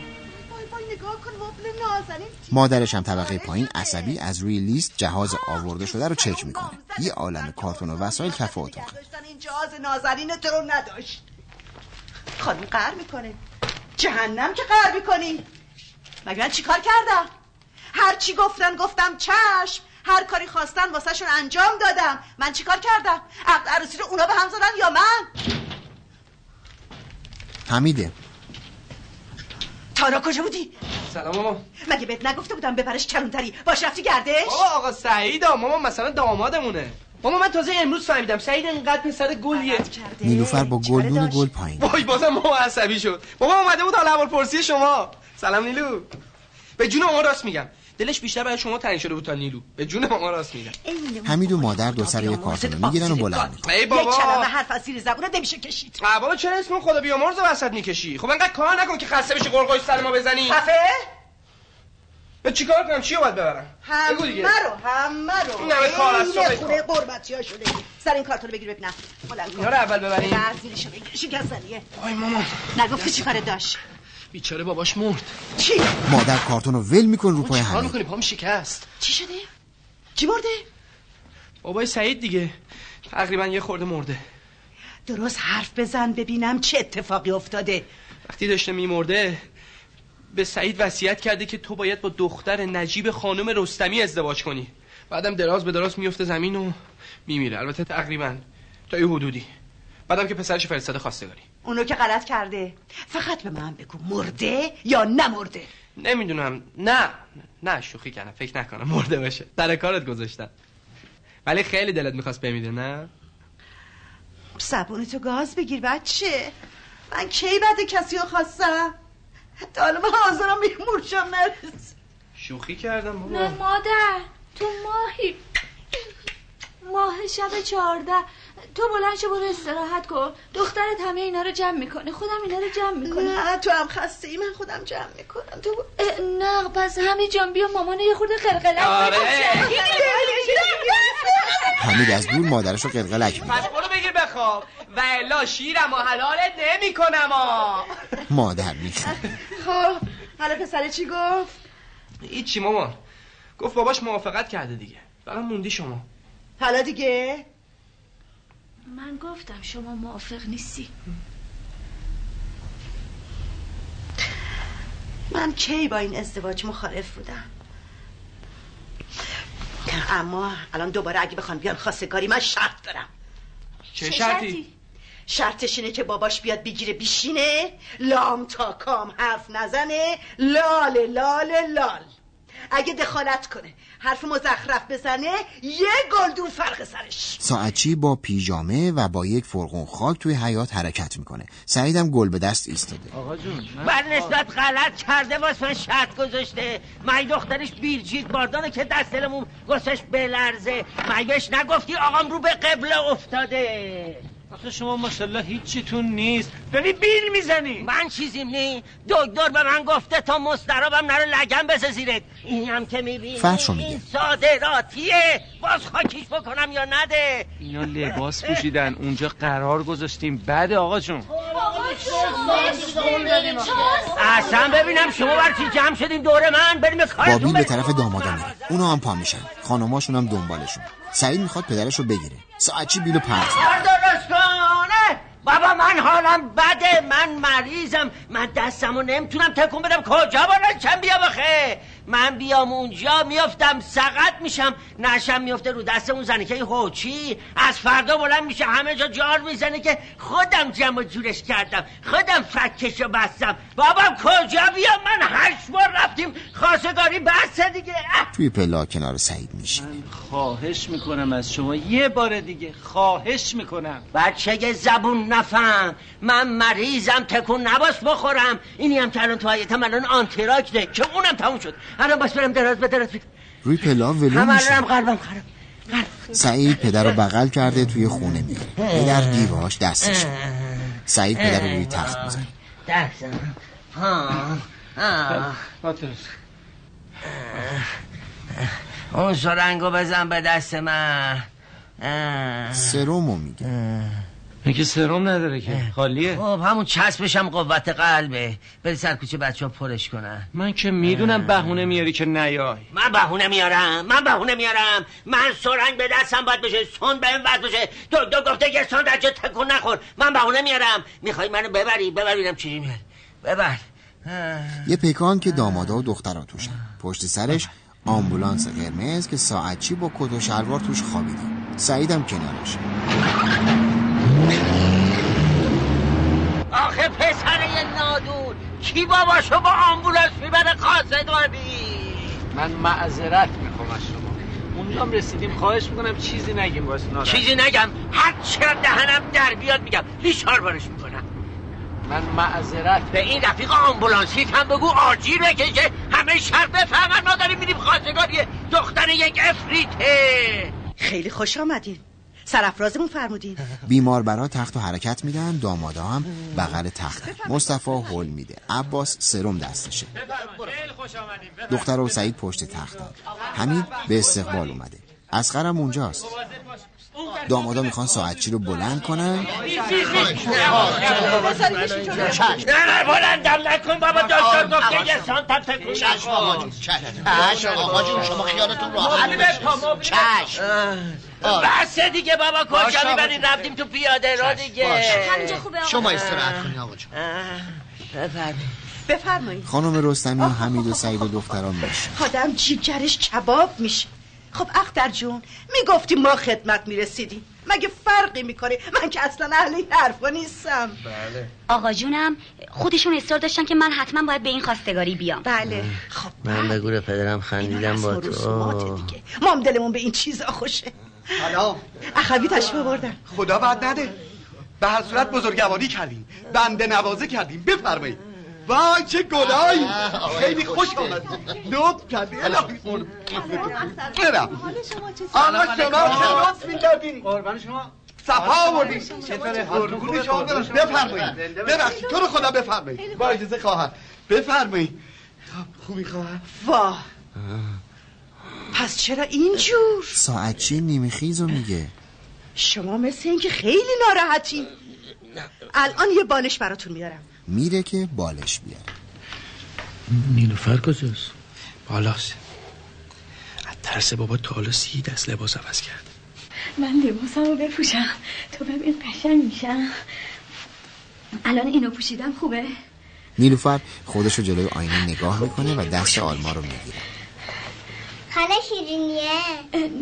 وای وای نگاه کن مبل نازنین. مادرش هم طبقه پایین عصبی از روی لیست جهاز آورده شده رو چک می‌کنه. یه عالم کارتون و وسایل کف اتاق داشتن این جهاز نازنین تو رو نداشت. خانم قهر می‌کنه. جهنم که قهر می‌کنی. مگه من چیکار کردم؟ هر چی گفتن گفتم چشم. هر کاری خواستن واسه شون انجام دادم. من چیکار کردم؟ عقد عروسی رو اونا به هم زدن یا من؟ حمیده. تارا کجا بودی؟ سلام ماما. مگه بهت نگفته بودم ببرش کلونتری باش رفتی گردش؟ بابا آقا سعیدا. ماما مثلا دامادمونه. ماما من تازه امروز فهمیدم. سعید اینقدر پسر گلیه. نیلوفر با گلدون گل پایین. وای بازم ماما عصبی شد. بابا اومده بود حال احوال پرسی شما. سلام نیلو. به جون ماما راست میگم. دلش بیشتر برای شما تنگ شده بود تا نیلو. به جون ماما راست میگم. حمید و مادر دو سر یه کارتون می‌گیرن و بلند. می‌کنن ای یک بابا کلمه حرف از زیر زبونت نمیشه کشید. بابا چرا اسم خدا بیامرز وسط می‌کشی؟ خب انقدر کار نکن که خسته بشی قرقای سر ما بزنی. خفه؟ به چیکار کنم؟ چی باید ببرم؟ بگو دیگه. همه رو همه رو. این همه کار از صبح خونه قربتی ها شده. سر این کارتون رو بگیر ببینم. بلند کن. اینا رو اول ببریم. نه، زیرشو بگیر. شکستنیه. وای ماما نگفتی چی کار داشت؟ بیچاره باباش مرد. چی؟ مادر کارتون رو ول میکن رو پای چیکار حمید می‌کنی؟ پام شکست. چی شده؟ کی مرده؟ بابای سعید دیگه. تقریبا یه خورده مرده. درست حرف بزن ببینم چه اتفاقی افتاده. وقتی داشته میمرده به سعید وصیت کرده که تو باید با دختر نجیب خانم رستمی ازدواج کنی. بعدم دراز به دراز میفته زمین و میمیره. البته تقریبا تا یه حدودی. بعدم که پسرش فرستاده خواستگاری. اونو که غلط کرده. فقط به من بگو مرده یا نمرده؟ نمی‌دونم. نه نه شوخی کردم. فکر نکنم مرده باشه. در کارت گذاشتم. ولی خیلی دلت می‌خواست بمیره نه؟ زبونتو گاز بگیر بچه. من کی بعد کسی رو خواستم؟ تا حالا من حاضرم میمورشم نرس شوخی کردم نه بابا مادر تو ماهی ماه شب چهارده. تو بلند شو برو استراحت کن. دخترت همه اینا رو جمع می‌کنه. خودم اینا رو جمع می‌کنم. نه تو هم خسته ای من خودم جمع می‌کنم. تو نه پس همین جان بیا مامان یه خورده قلقلک آره. حمید از دور مادرش رو قلقلک می‌کنه پس برو بگیر بخواب. و الا شیرم و حلالت نمی کنم مادر می‌خواد خب حالا پسر چی گفت؟ هیچی مامان. گفت باباش موافقت کرده دیگه. فقط موندی شما. حالا دیگه؟ من گفتم شما موافق نیستی. من کی با این ازدواج مخالف بودم؟ اما الان دوباره اگه بخوان بیان خواستگاری من شرط دارم. چه شرطی؟ شرطش اینه که باباش بیاد بگیره بیشینه لام تا کام حرف نزنه لال لال لال. اگه دخالت کنه. حرف مزخرف بزنه یه گلدون فرق سرش. ساعتچی با پیژامه و با یک فرقون خاک توی حیات حرکت می‌کنه. سعیدم گل به دست ایستاده. آقا جون بر نسبت غلط کرده واسه من شرط گذاشته. من دخترش بیرجیت باردانه که دست دلمون واسش بلرزه؟ من بهش نگفتی آقام رو به قبله افتاده. آخه شما ماشالله هیچیتون نیست. داری بیل می‌زنی. من چیزیم نی. دکتر به من گفته تا مسترابم نره لگم بسه زیرت. این هم که می‌بینی فرشو میگه. این صادراتیه باز خاکیش بکنم یا نده؟ اینا لباس پوشیدن. اونجا قرار گذاشتیم. بعد آقا جون. اصلا ببینم شما بر چی جمع شدین دور من؟ بریم کارتون بابی به. طرف دامادا میره. اونا هم پا میشن. خانماشون هم دنبالشون. سعید می‌خواد پدرش رو بگیره ساعتچی بیلو پرت؟ کار درست کنه بابا من حالم بده من مریضم من دستمو نمی‌تونم تکون بدم کجا بالا چم بیام آخه من بیام اونجا میافتم سقط میشم. نشم میفته رو دست اون زنی که هوچی از فردا بلند میشه همه جا جار می‌زنه که خودم جمع و جورش کردم. خودم فکش رو بستم. بابا کجا بیام؟ من هشت بار رفتیم. خواستگاری بسته دیگه. توی پلا کنار سعید میشینه خواهش می‌کنم از شما یه بار دیگه. خواهش می‌کنم. بچه زبون نفهم. من مریضم تکون نباس بخورم. اینی هم که الان تو حیاتم الان آنتراکته که اونم تموم شد. الان باس برم دراز به دراز. روی پلا ولو همه میشه الانم قلبم خراب. سعید پدر رو بغل کرده توی خونه میره. پدر دیواش دستشه سعید پدر رو روی تخت آه. اون سرنگو بزن به دست من. سرومو میگه. میگه سرم نداره که. خالیه. خب همون چسبشم قوت قلبه. بری سر کوچه بچه ها پرش کنن. من که می‌دونم بهونه میاری که نیای. من بهونه میارم من بهونه میارم. من سرنگ به دستم باید بشه سون به این بشه. دکتر گفته که سون در جا تکون نخور. من بهونه میارم. می‌خوای منو ببری؟ ببرینم چیزی میاری ببر. یه پیکان که دامادا و دخترا توشن. پشت سرش آمبولانس قرمز که ساعتچی با کت و شلوار توش خوابیده سعیدم کنارش. آخه پسر نادون کی باباشو با آمبولانس می‌بره خواستگاری من معذرت می‌خوام از شما. اونجا هم رسیدیم خواهش می‌کنم چیزی نگیم واسه ناراحت. چیزی نگم هر چقدر دهنم در بیاد میگم لیشار بارش می‌کنم. من معذرت به این رفیق آمبولانسیت هم بگو آجیر بکشه همه شهر بفهمن ما داریم میریم خواستگاری دختر یک افریته. خیلی خوش آمدین. سرافرازمون فرمودین. بیمار برا تخت و حرکت میدن دامادا هم بغل تخت. مصطفی هول میده. عباس سرم دستشه. دختر و سعید پشت تختن حمید به استقبال اومده. اسقرم اونجاست. دامادا می‌خوان ساعتچی رو بلند کنن؟ نه نه بلندم نکن بابا دکتر گفته یه سانتم تکون چشم آقا جون چشم آقا جون شما خیالتون راحت بشه چشم بس دیگه بابا کجا می‌برین رفتیم تو پیاده رو دیگه شما استراحت کنید آقا جون بفرمایید. بفرمایید خانم رستمی و حمید و سعید و دختران میشن. آدم جیگرش کباب میشه. خب اختر جون می‌گفتی ما خدمت می‌رسیدیم. مگه فرقی می‌کنه؟ من که اصلا اهل این حرفا نیستم. بله. آقا جونم خودشون اصرار داشتن که من حتما باید به این خواستگاری بیام. بله. خب من به گور پدرم خندیدم با تو. ما هم دلمون به این چیزا خوشه. حالا اخوی تشبه بردن خدا بعد نده. به هر صورت بزرگواری کردیم. بنده نوازه کردیم. بفرمایید. وای چه گلایی خیلی خوش آمد. لطف کردی الهی برم. آقا شما چه لطف می‌کردین؟ قربان شما. صفا آوردین. قربون شما برم. بفرمایید. ببخشید. تو رو خدا بفرمایید. با اجازه خواهر. بفرمایید. خب خوبی خواهر؟ واه پس چرا اینجور؟ ساعتچی نیمه خیزو میگه. شما مثل اینکه خیلی ناراحتین. الان یه بالش براتون میارم. میره که بالش بیاره. نیلوفر کجاست؟ بالاست. از ترس بابا تا حالا سی دست لباس عوض کرد. من لباسم رو بپوشم. تو ببین قشنگ میشم. الان اینو پوشیدم خوبه. نیلوفر خودش رو جلوی آینه نگاه می‌کنه و دست آلما رو می‌گیره. خاله شیرینیه.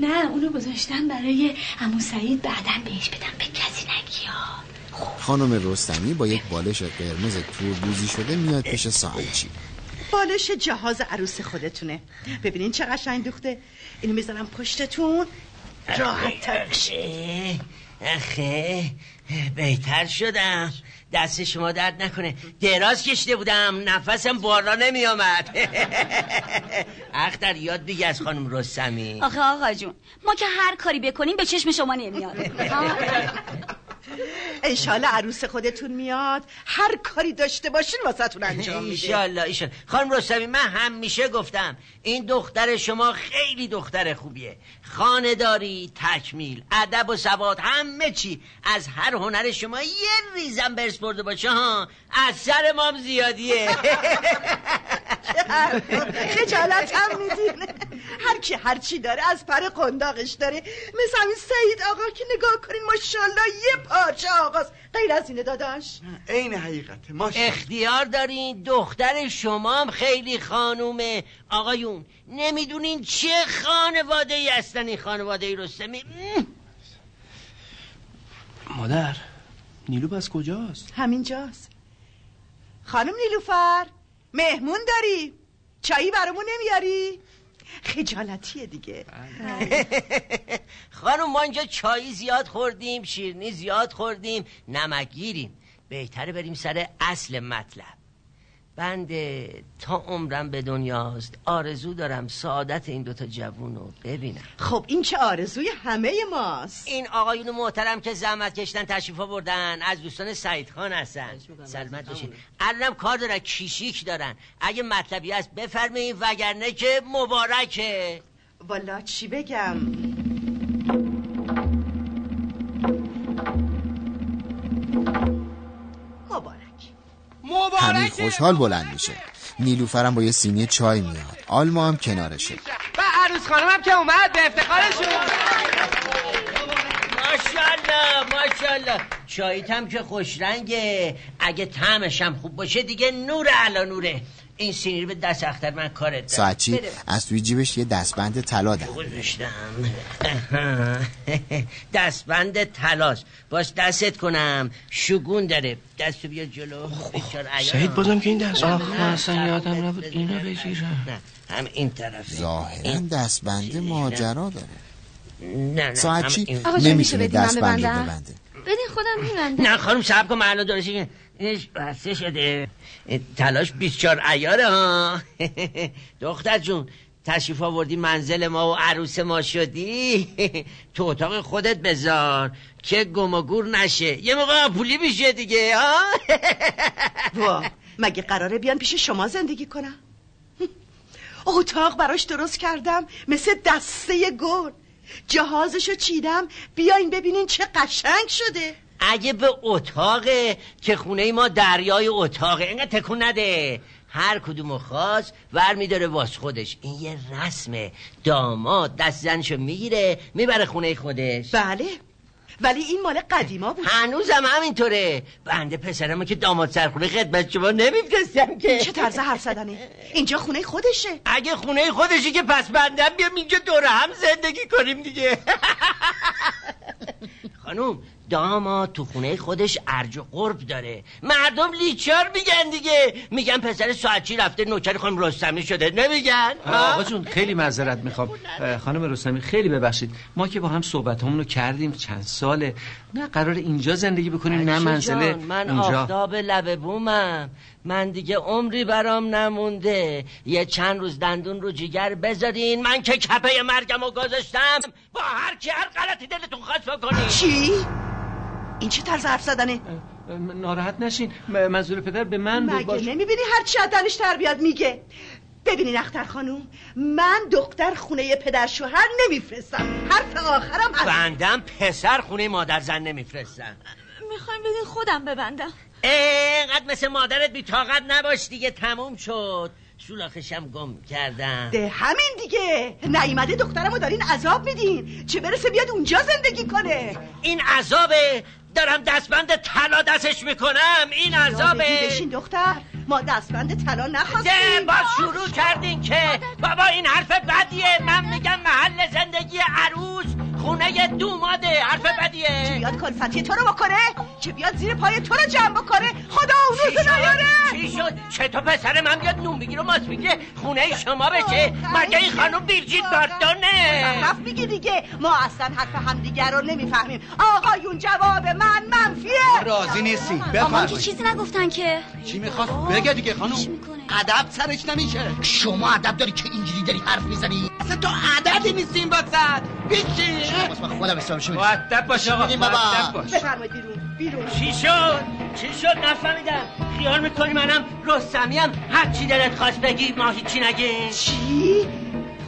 نه اونو گذاشتم برای عمو سعید. بعدا بهش بدم به کسی نگیا خانم رستمی با یک بالش قرمز توربوزی شده میاد پیش ساعتچی. بالش جهاز عروس خودتونه. ببینین چه قشنگ دوخته. اینو می‌ذارم پشتتون. راحت تر اخه اخه بهتر شدم. دست شما درد نکنه. دراز کشیده بودم. نفسم بالا نمی آمد اختر یاد بگی از خانم رستمی. آخه آقا جون ما که هر کاری بکنیم به چشم شما نمیاد. انشالله عروس خودتون میاد. هر کاری داشته باشین واسهتون انجام میده. ایشالله ایشالله خانم رستمی من همیشه گفتم این دختر شما خیلی دختر خوبیه. خانداری تکمیل ادب و سواد همه چی. از هر هنر شما یه ریزم برس برده باشه ها. از سر مام زیادیه. خجالت هم میدین. هر کی هر چی داره از پر قنداقش داره. مثل همین سعید آقا که نگاه کنین ماشاءالله یه پارچه آقاست غیر از اینه داداش. عین حقیقته اختیار دارین. دختر شما هم خیلی خانومه. آقایون نمی‌دونین چه خانواده ای هستن این خانواده ای رستمی مادر نیلو بس کجاست؟ همینجاست. خانم نیلوفر مهمون داری. چایی برامون نمیاری؟ خجالتیه دیگه. خانم ما اینجا چایی زیاد خوردیم شیرنی زیاد خوردیم نمک گیریم بهتره بریم سر اصل مطلب. بنده تا عمرم به دنیاست. آرزو دارم سعادت این دوتا جوون رو ببینم. خب این چه آرزوی همه ماست؟ این آقایون محترم که زحمت کشتن تشریف بردن از دوستان سعید خان هستن. سلمت باشین. الانم کار دارن کیشیک دارن. اگه مطلبی هست بفرمایین وگرنه که مبارکه. والا چی بگم؟ همین خوشحال بلند میشه. نیلوفرم با یه سینی چای میاد. آلما هم کنارشه. و عروس خانم که اومد به افتخارشون. ماشاءالله ماشاءالله. چاییت هم که خوش رنگه اگه طعمش هم خوب باشه دیگه نور علا نوره. این سینی رو به دست اختر من کارت دارم. ساعتچی بده. از توی جیبش یه دستبند طلا گذاشتم دستبند تلاش. باش دستت کنم. شگون داره. دستو بیا جلو. سعید بازم که این دست آخ من اصلا یادم نبود. اینو بگیرم نه هم این طرفه ظاهرا دستبند ماجرا داره. نه نه ساعتچی هم این- آقا جان، میشه نمی‌تونه بدی من دستبند رو ببندم؟ ببنده بدین خودم میبندم. نه خانم صاحب کن الان درستی اینش بسته شده. تلاش 24 ایاره ها. دختر جون تشریف آوردی منزل ما و عروس ما شدی؟ تو اتاق خودت بذار که گم و گور نشه. یه موقع پولی میشه دیگه ها؟ وا مگه قراره بیان پیش شما زندگی کنم؟ اتاق براش درست کردم مثل دسته گل جهازشو چیدم بیاین ببینین چه قشنگ شده. اگه به اتاقه که خونه ما دریای اتاقه. اینقدر تکون نده. هر کدومو خواست ور میداره واس خودش. این یه رسمه. داماد دست زنشو می‌گیره می‌بره خونه خودش. بله. ولی این مال قدیما بود. هنوزم همینطوره. بنده پسرمو که داماد سرخونه خدمت شما نمیفرستم که. چه طرز حرف زدنه اینجا خونه خودشه. اگه خونه خودشی که پس بندم بیام اینجا دور هم زندگی کنیم دیگه. خانوم داماد تو خونه خودش ارج و قرب داره. مردم لیچار میگن دیگه. میگن پسر ساعتچی رفته نوکر خانم رستمی شده. نمیگن؟ آقا جون خیلی معذرت می‌خوام. خانم رستمی خیلی ببخشید. ما که با هم صحبت رو کردیم چند ساله. نه قرار اینجا زندگی بکنیم نه عیشی منزل جان، من اونجا آفتاب لب بومم. من دیگه عمری برام نمونده. یه چند روز دندون رو جیگر بذارین. من که کپه مرگم رو گذاشتم. با هر کی هر غلطی دلتون خواست بکنین. چی؟ این چه طرز حرف زدنه؟ ناراحت نشین. منظور پدر به من بود مگه باش. نمی‌بینی هر چی دلش در بیاد میگه؟ ببینین اختر خانوم من دختر خونه پدر شوهر نمیفرستم. حرف آخرم همین. بندم پسر خونه مادر زن نمیفرستم. می‌خوایم بدین خودم ببندم. اینقدر مثل مادرت بیتاقت نباش دیگه تموم شد. سولاخشم گم کردم. ده همین دیگه. نیومده دخترمو دارین عذاب میدین. چه برسه بیاد اونجا زندگی کنه. این عذابه دارم دستبند طلا دستش می‌کنم. این عذابه بشین دختر. ما دستبند طلا نخواستیم. باز شروع کردین که بابا این حرف بدیه. من میگم محل خونه دوماده حرف بدیه. چه بیاد کلفتی تو رو بکنه؟ چه بیاد زیر پای تو رو جمع بکنه؟ خدا اون روز نیاره. چی شد؟ چطور پسر من بیاد نون بگیر و ماست بگیره؟ خونه شما بشه مگه این خانم بیرجیت باردونه حرف میگی دیگه. ما اصلا حرف همدیگر رو نمی‌فهمیم. آقایون جواب من منفیه. راضی که بفرمایید. چیزی نگفتن که؟ چی می‌خواست؟ بگه دیگه خانم. ادب سرش نمیشه. شما ادب داری که اینجوری داری حرف می‌زنی؟ اصلا تو عددی نیستیم وسط بیشی خودم حسابشو میدم مؤدب باش آقا مؤدب باش. بفرمایید بیرون بیرون. چی شد؟ چی شد؟ نفهمیدم. خیال می‌کنی منم رستمیم هر چی دلت خواست بگی ما هیچی نگیم. چی؟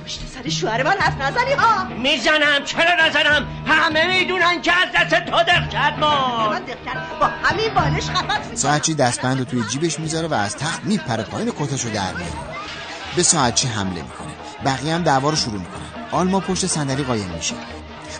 پشت سر شوهر من حرف نزنی ها می‌زنم. چرا نزنم؟ همه می‌دونن که از دست تو دق کرد ما با همین بالش خفت ساعتچی دستبند رو توی جیبش می‌ذاره و از تخت میپره پایین کتشو در میاره. به ساعتچی حمله می‌کنه؟ بقیه هم دعوا رو شروع می‌کنن. آلما پشت صندلی قایم میشه.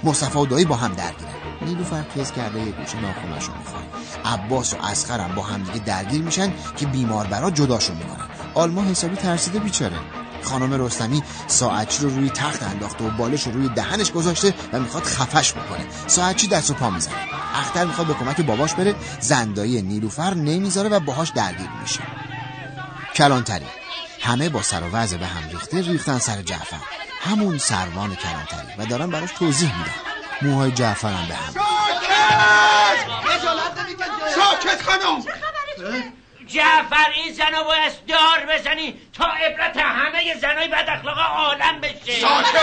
مصطفی و دایی با هم درگیرن. نیلوفر کیس کرده یه گوشه ناخوناشو می‌خوره عباس و اسخرم با همدیگه درگیر میشن که بیمار برا جداشون می‌کنن. آلما حسابی ترسیده بیچاره. خانم رستمی ساعتچی رو روی تخت انداخته و بالش رو روی دهنش گذاشته و می‌خواد خفش بکنه. ساعتچی دست و پا می‌زنه. اختر می‌خواد به کمک باباش بره. زندایی نیلوفر نمی‌ذاره و باهاش درگیر میشه. کلانتری. همه با سر و وضع به هم ریخته ریختن سر جعفر. همون سروان کلانتری و دارن براش توضیح میدن موهای جعفر هم. به هم ساکت خانم! جعفر این زن رو باید دار بزنی تا عبرت همه زنای بد اخلاق عالم بشه ساکت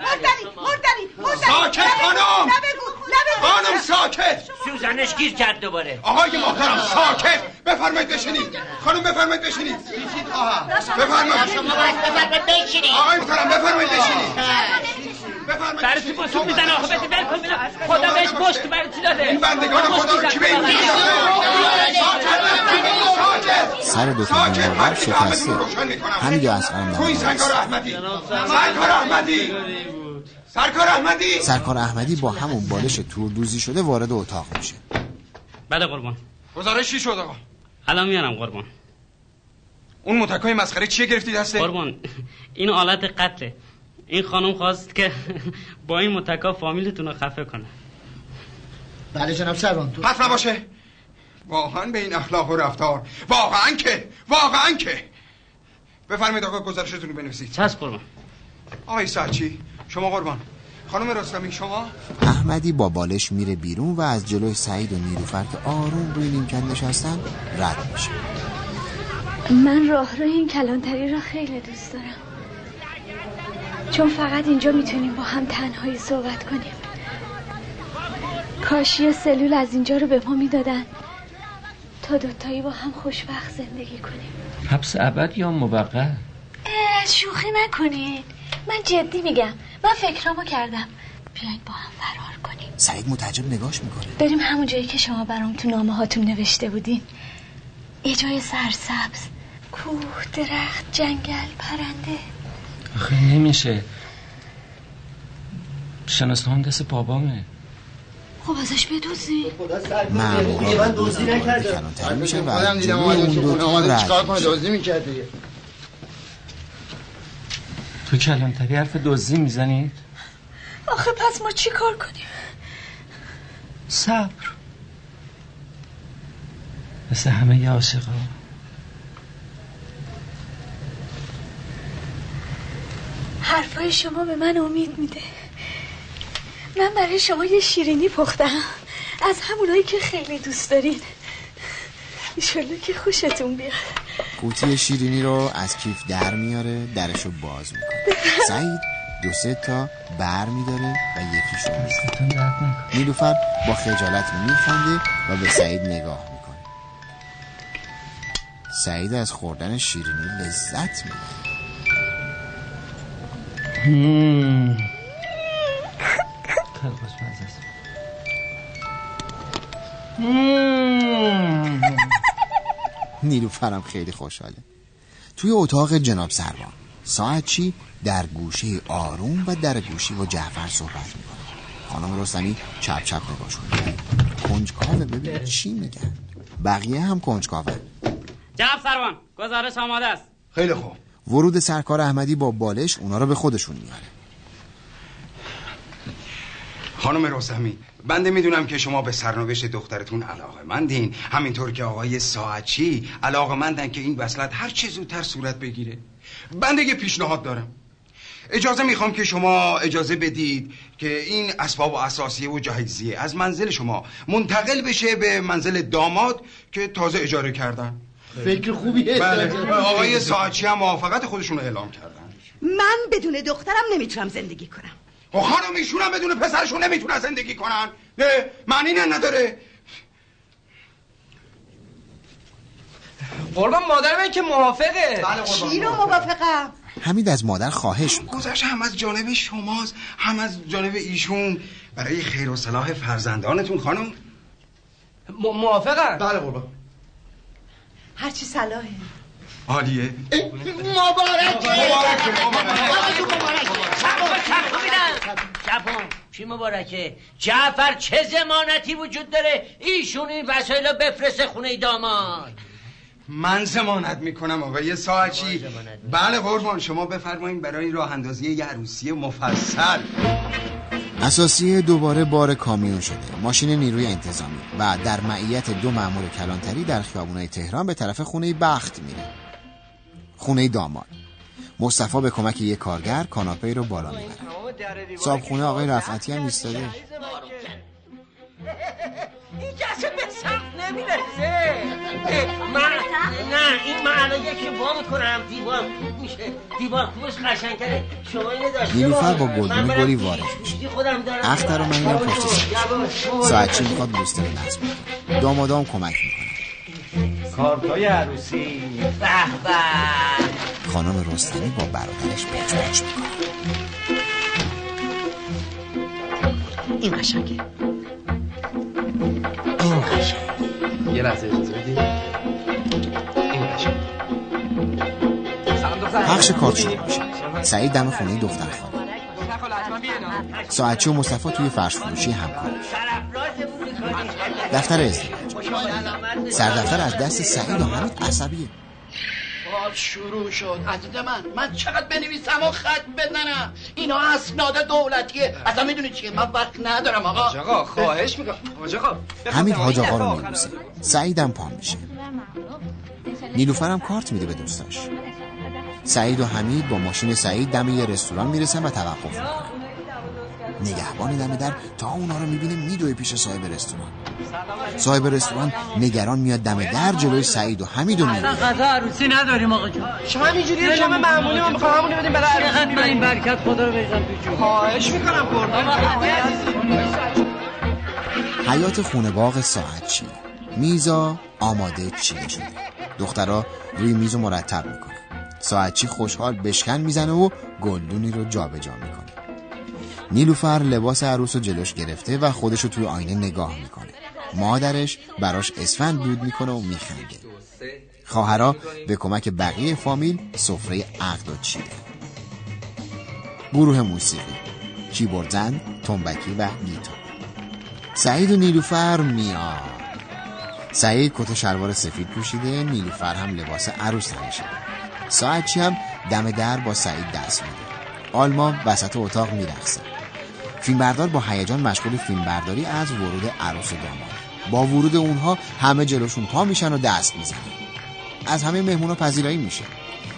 مردنی مردنی مردنی ساکت خانم خانم ساکت سوزنش گیر کرد دوباره آقای محترم ساکت بفرمایید بشینید خانم بفرمایید بشینید بفرمایید شما باید بفرمایید بشینید آقای محترم بفرمایید بشینید برای چی بسون می‌زنه آخه بده ببینم. خدا بهش پشت برای چی داده این بندگان خدا رو کی به این سر دو تا بیماربر شکسته. اسقرم توی دارن سرکار احمدی. سرکار احمدی. سرکار احمدی. سرکار احمدی با همون بالش توردوزی شده وارد اتاق میشه. بله قربان. گزارش چی شد آقا؟ الان میارم قربان. اون متکای مسخره چیه گرفتی دسته قربان. این آلت قتله. این خانم خواست که با این متکا فامیلتون رو خفه کنه. بله جناب سروان تو پس نباشه. واقعا به این اخلاق و رفتار. واقعا که واقعا که. بفرمایید آقا گزارشتون رو بنویسید. چشم قربان. آقای سرچی شما قربان. خانم رستمی شما؟ احمدی با بالش میره بیرون و از جلوی سعید و نیلوفر که آروم روی نیمکت نشستن رد میشه. من راه رو این کلانتری را خیلی دوست دارم. چون فقط اینجا می‌تونیم با هم تنهایی صحبت کنیم. کاشی سلول از اینجا رو به ما می‌دادن. تا دوتایی با هم خوشبخت زندگی کنیم. حبس ابد یا موقت؟ شوخی نکنید من جدی میگم من فکرامو کردم. بیاین با هم فرار کنیم. سعید متعجب نگاش می‌کنه. بریم همون جایی که شما برام تو نامه هاتون نوشته بودین. یه جای سرسبز. کوه درخت جنگل پرنده. آخه نمیشه. شناسنامه دست بابامه. خب ازش بدوزی. مامورا دزدی وارد کلانتری میشه. و اون دوتا رد میشه. دزدی می‌کرد دیگه. تو کلانتری حرف دزدی می‌زنید آخه پس ما چی کار کنیم؟ صبر. مثل همه عاشقا. حرفای شما به من امید میده. من برای شما یه شیرینی پختم. از همونایی که خیلی دوست دارین. ایشالله که خوشتون بیاد. قوطی شیرینی رو از کیف در میاره درشو باز می‌کنه. سعید دو سه تا بر میداره و یکیشو می‌زنه. نیلوفر با خجالت میخنده و به سعید نگاه می‌کنه. سعید از خوردن شیرینی لذت می‌بره. خیلی خوشمزه است نیلوفرم خیلی خوشحاله. توی اتاق جناب سروان. ساعت چی؟ در گوشه آروم و در گوشی با جعفر صحبت می‌کنه. خانم رستمی چپ چپ نگاش کنه. کنجکاوه ببین چی میگن. بقیه هم کنجکاوه. جناب سروان گزارش آماده است. خیلی خوب. ورود سرکار احمدی با بالش اونا رو به خودشون میاره. خانم رستمی بنده می‌دونم که شما به سرنوشت دخترتون علاقه مندین همینطور که آقای ساعتچی علاقه مندن که این وصلت هر چه زودتر صورت بگیره. بنده یه پیشنهاد دارم. اجازه می‌خوام که شما اجازه بدید که این اسباب و اساسیه و جهیزیه از منزل شما منتقل بشه به منزل داماد که تازه اجاره کردن. فکر خوبیه. بله. آقای ساعتچی هم موافقت خودشون رو اعلام کردن. من بدون دخترم نمی‌تونم زندگی کنم. و خانم ایشون هم بدون پسرشون نمی‌تونن زندگی کنن. نه معنی نه نداره. قربان مادر من که موافقه. چی رو موافقم؟ حمید از مادر خواهش می‌کنه. گذشت هم از جانب شماست هم از جانب ایشون. برای خیر و صلاح فرزندانتون خانم. موافقم. بله قربان. هرچی صلاحه. عالیه. مبارکه. جوان چی مبارکه؟ جعفر چه زمانتی وجود داره؟ ایشون این وسایل رو بفرسته خونه داماد. من زمانت می‌کنم آقای ساعتی بله قربان شما بفرمایید برای راه اندازی یه عروسی مفصل. اساسی دوباره بار کامیون شده. ماشین نیروی انتظامی و در معیت دو مأمور کلانتری در خیابونای تهران به طرف خونه بخت میره. خونه داماد. مصطفی به کمک یک کارگر کاناپه رو بالا می‌بره صاحب خونه آقای رفعتی هم ایستاده. این جسه به سقف نمی‌رسه. من نه این من الان یکی وا می‌کنم. دیوار خوب میشه. دیوار خوبش قشنگتره شما اینو داشته نیلوفر با. گلدون گلی وارد میشه. اختر و من پشت سر. ساعتچی می‌خواد بوسته رو نصب کنه. دامادام کمک می‌کنه. کارتای عروسی. به به. خانم رستمی با برادرش پچ پچ می‌کنه. این قشنگه. این قشنگ یه لحظه اجازه بدید این قشنگ پخش کارت شروع میشه سعید دم خونه دختر خانم ساعتچی و مصطفی توی فرش فروشی همکار دفتر ازدواج سردفتر از دست سعید و حمید عصبیه. باز شروع شد. عزیز من من چقدر بنویسم و خط بزنم؟ اینا اسناد دولتیه اصلا می‌دونی چیه؟ من وقت ندارم آقا. آقا خواهش می‌کنم. حاج آقا حمید حاج آقا رو میبوسه سعیدم پا میشه. نیلوفرم کارت میده به دوستاش سعید و حمید با ماشین سعید دم یه رستوران می‌رسن و توقف می‌کنن. نگهبان دم در تا اونا رو می‌بینه میدوه پیش صاحب رستوران. صاحب رستوران نگران میاد دم در جلوی سعید و حمید و می‌بینه غذا عروسی نداریم آقا جان. شما همینجوری شما معمولی ما می‌خوام همونی بدیم برای عروسی من این برکت خدا رو بریزم تو جون. خواهش می‌کنم قربان. حیات خونه باغ ساعت چی؟ میزا آماده چیده شده دخترها روی میز رو مرتب می‌کنه ساعتچی خوشحال بشکن می‌زنه و گلدونی رو جابجا می‌کنه. نیلوفر لباس عروس رو جلوش گرفته و خودش رو توی آینه نگاه می‌کنه. مادرش براش اسفند دود می‌کنه و میخنده خواهرها به کمک بقیه فامیل سفره عقد و چیده گروه موسیقی. کیبورد زن تنبکی و گیتار. سعید و نیلوفر میاد. سعید کت و شلوار سفید پوشیده نیلوفر هم لباس عروس تنشه ساعتچی هم دم در با سعید دست میده. آلما وسط اتاق میرقصه. فیلمبردار با هیجان مشغول فیلمبرداری از ورود عروس و داماد. با ورود اونها همه جلوشون پا میشن و دست می‌زنن. از همه مهمونا پذیرایی میشه.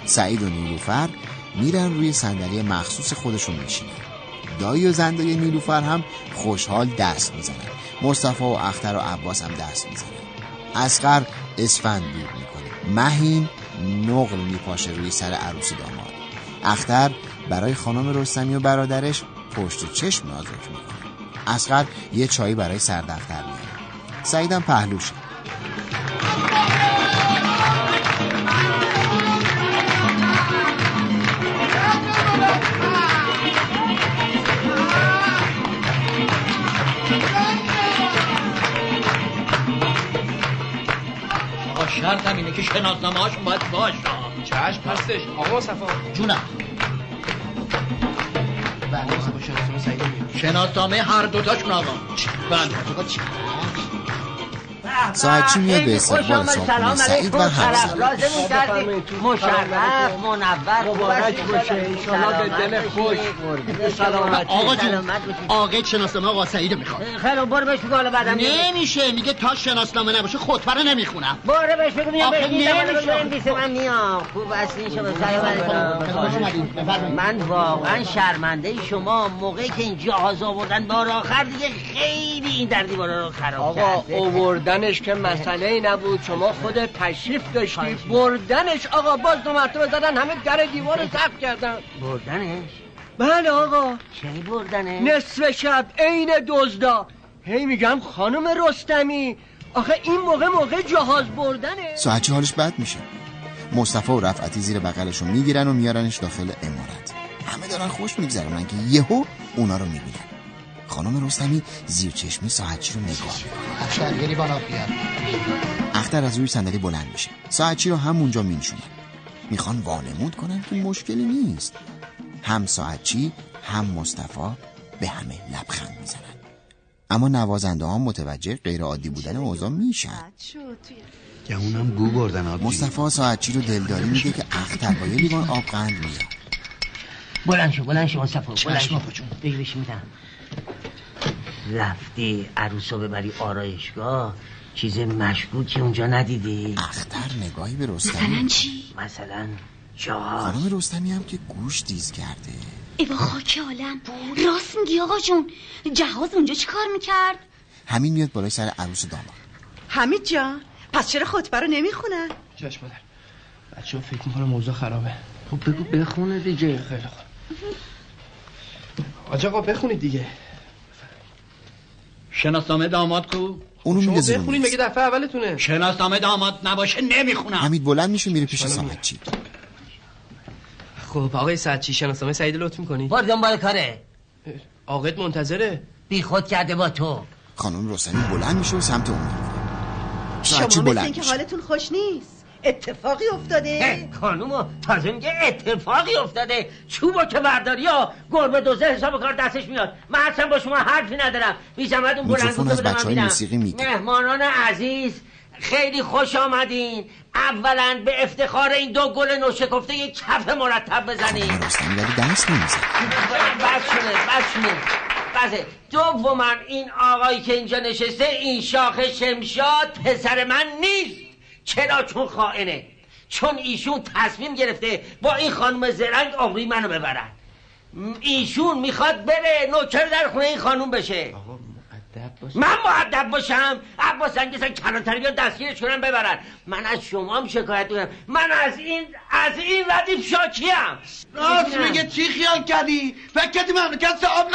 سعید و نیلوفر میرن روی صندلی مخصوص خودشون میشینن دایی و زندای نیلوفر هم خوشحال دست می‌زنن. مصطفی و اختر و عباس هم دست می‌زنن. اسقر اسفند می‌کنه. مهین نقل میپاشه روی سر عروس داماد. اختر برای خانم رستمی و برادرش پشت و چشم نازک می‌کنه. اسقر یه چایی برای سردفتر میاره سعیدم پهلوشه آقا شرطم اینه که شناسنامه هاشون باید باشه. چشم هستش. آقا صفا. جونم. بله شناسنامه هر دوتاشون آقا. بله. ساعتچی میاد به استقبال صاحب سعید و همسر لازمون کردیم مشرف منور مبارک باشه. انشالله به دل خوش. آقا جون آقا شناسنامه آقا سعید می‌خواد. خیلی برو بهش بگو حالا بعدم نمیشه. میگه تا شناسنامه نباشه خطبه رو نمی‌خونم. برو بهش بگو میام نمیشه. من میام. خوب اصلی شما من واقعا شرمنده شما موقعی که این جهاز آوردن بار آخر دیگه خیلی این در دیوارا رو خراب آقا کرده. اووردنش که مسئله ای نبود شما خود تشریف داشتی. بردنش آقا باز دو مرتبه زدن همه در دیوار رو سقف کردن. بردنش؟ بله آقا. کی بردنش؟ نصف شب عین دزدا. هی میگم خانم رستمی. آخه این موقع موقع جهاز بردنه ساعتچی حالش بد میشه؟ مصطفی و رفعتی زیر بغلش رو می‌گیرن و میارنش داخل امارت. همه دارن خوش میگذرونن که یهو اونا رو می‌بینن؟ خانم رستمی زیر چشمی ساعتچی رو نگاه می‌کنه. اختر از روی صندلی بلند میشه. ساعتچی رو همونجا مینشونن می‌خوان وانمود کنن که مشکلی نیست. هم ساعتچی هم مصطفی به همه لبخند می‌زنن. اما نوازنده ها متوجه غیر عادی بودن اوضاع میشن. گمونم بو بردن آبی. مصطفی ساعتچی رو دلداری میگه که اختر با یه لیوان آب قند میاد بلند شو بلند شو مصطفی بلند شو. آقا جون. بگی بهش میدم. رفتی عروسو ببری آرایشگاه چیز مشکوکی اونجا ندیدی؟ اختر نگاهی به رستمی. مثلا چی؟ مثلا جهاز خانم رستمی هم که گوش دیز کرده. ایوا خاک عالم. راست میگی آقا جون. جهاز اونجا چی کار می‌کرد؟ همین میاد بالای سر عروس و داماد حمید جان پس چرا خطبه رو نمی‌خونن چشم مادر بچه ها فکر می‌کنه موضوع خرابه. خب بگو بخونه دیگه. خیلی خوب. آج آقا بخونید دیگه. شناسنامه داماد کو؟ اونو شما میز. مگه دفعه اولتونه. شناسنامه داماد نباشه نمی‌خونم. حمید بلند میشه میره پیش ساعتچی خب آقای سعدچی شناسنامه سعید لطف می‌کنی؟ بار دنبال کاره. آقایت منتظره؟ بی خود کرده با تو. خانم رستمی بلند میشه و سمت اون میره. شما مثل بلند میشه؟ حالتون خوش نیست. اتفاقی افتاده؟ خانومو تازه میگه اتفاقی افتاده. چوبو که برداری ها گربه دوزه حساب کار دستش میاد. من اصلا با شما حرفی ندارم. بی زحمت اون بلند از بچهای موسیقی می‌گیره. مهمانان عزیز خیلی خوش آمدین. اولا به افتخار این دو گل نوشکفته یک کف مرتب رستمی ولی دست نمیزن بله دوما این آقایی که اینجا نشسته این شاخ شمشاد پسر من نیست. چرا چون خائنه؟ چون ایشون تصمیم گرفته با این خانم زرنگ عمری منو ببرن. ایشون می‌خواد بره نوکر در خونه این خانم بشه. من معدب باشم؟ عباس انگیزن کلانتری بیان دستگیرش کنم ببرن. من از شما هم شکایت دارم من از این از این ردیف شاکیم. راست میگه چی خیال کردی؟ فکر کردی مملکت صاحب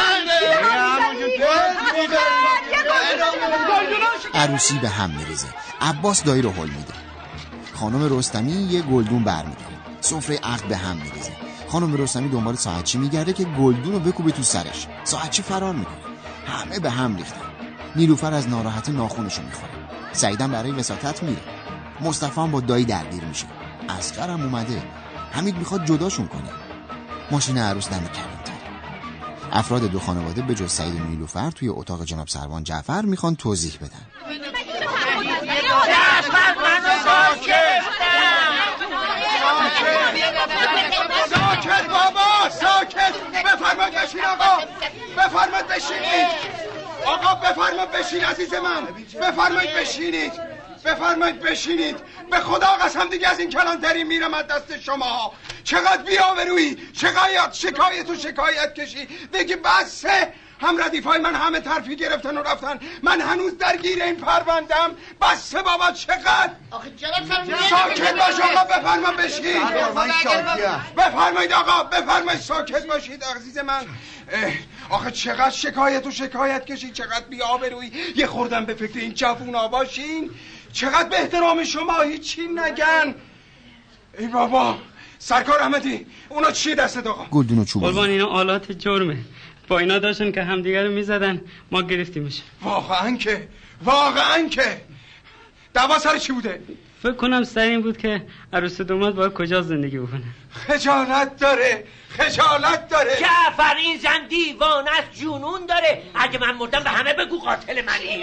عروسی به هم میریزه. عباس دایی رو هل میده. خانم رستمی یه گلدون برمیداره. سفره عقد به هم میریزه. خانم رستمی دنبال ساعتچی میگرده که گلدون رو بکوبه تو سرش؟ ساعتچی فرار می‌کنه؟ همه به هم ریختن. نیلوفر از ناراحتی ناخونشو می‌خوره. سعیدم برای وساطت میره. مصطفی هم با دایی درگیر میشه. اسقرم اومده. حمید می‌خواد جداشون کنه. ماشین عروس دم کلانتر. افراد دو خانواده به جز سعید و نیلوفر توی اتاق جناب سروان جعفر می‌خوان توضیح بدن. ساکت بابا ساکت. بفرمایید بشین آقا. بفرمایید بشینید. آقا بفرمایید بشین عزیز من. بفرمایید بشینید. بفرمایید بشینید. به خدا قسم دیگه از این کلانتری میرم از دست شما. چقدر بیاورویی شکایت شکایت و شکایت کشی؟ دیگه بسه هم ردیفای من همه ترفی گرفتن و رفتن. من هنوز درگیر این پروندم. بسه بابا چقدر؟ ساکت باش آقا بفرما بشین. بفرمایید آقا بفرمایید. ساکت باشید عزیز من. آخه چقدر شکایت و شکایت کشید. چقدر بی آبرویی یه خوردم به فکر این جوونا باشین. چقدر به احترام شما هیچی نگن. ای بابا سرکار احمدی اونا چی دست آقا؟ گلدون و چوب قربان اینا آلات جرمه. با اینا داشتن که همدیگه رو می‌زدن. ما گرفتیمش. واقعا که واقعا که. دعوا سر چی بوده؟ فکر کنم سر این بود که عروس دومات باید کجا زندگی بکنه. خجالت داره خجالت داره. جعفر این زن دیوانه است جنون داره. اگه من مردم به همه بگو قاتل منی.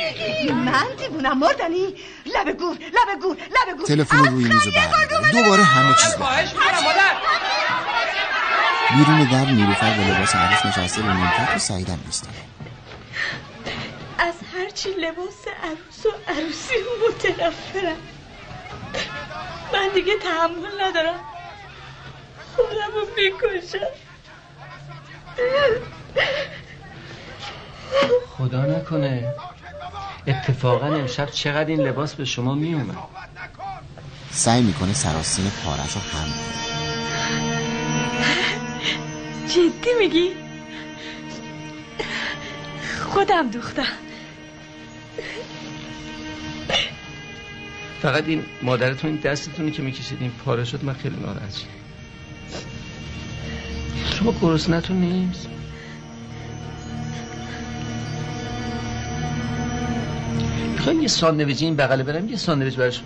من دیوونم مردنی؟ لب گور لب گور لب گور. تلفن روی میز دوباره همه چیز خواهش می‌کنم مادر. بیرون در نیلوفر به لباس عروس نشسته رو نیمکت و سعیدم ایستاده از هرچی لباس عروس و عروسی متنفرم. من دیگه تحمل ندارم. خودم رو می‌کشم. خدا نکنه. اتفاقا امشب چقدر این لباس به شما میومد سعی می‌کنه سراسین پارش رو هم. جدی میگی؟ خودم دوختم. فقط این مادرتون این دستتونی که می‌کشید این پاره شد من خیلی ناراحت شدم. شما گرسنتون نیست؟ می‌خوایم یه ساندویجی این بغله برم یه ساندویج براش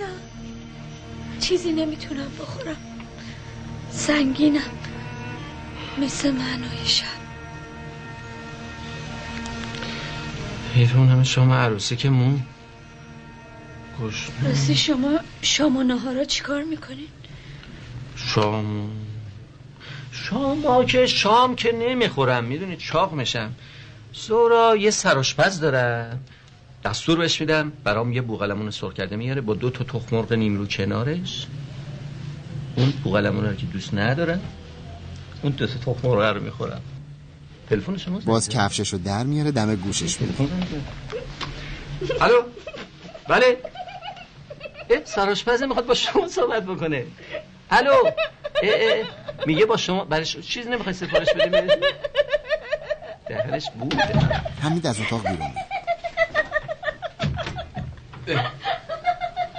نه چیزی نمی‌تونم بخورم. سنگینم مثل معنای شب حیفون همه شام عروسی که مون؟ گوش راستی شما شام و نهارا چیکار می‌کنین؟ شام. شام که شام که نمی‌خورم. می‌دونی چاق میشم. سورا یه سراشپز دارم. دستور بهش میدم. برام یه بوغلمون سرخ کرده میاره. با دو تا تخم مرغ نیمرو کنارش. اون بوغلمون رو که دوست ندارم اون دو تا تخم مرغ رو می‌خورم. تلفن شما باز کفشش رو در میاره دم گوشش میره الو؟ بله؟ سراشپزه می‌خواد با شما صحبت بکنه. الو؟ اه، اه، میگه با شما برای ش... چیز نمی‌خوای سفارش بدیم دهنش بوده حمید از اتاق بیرون.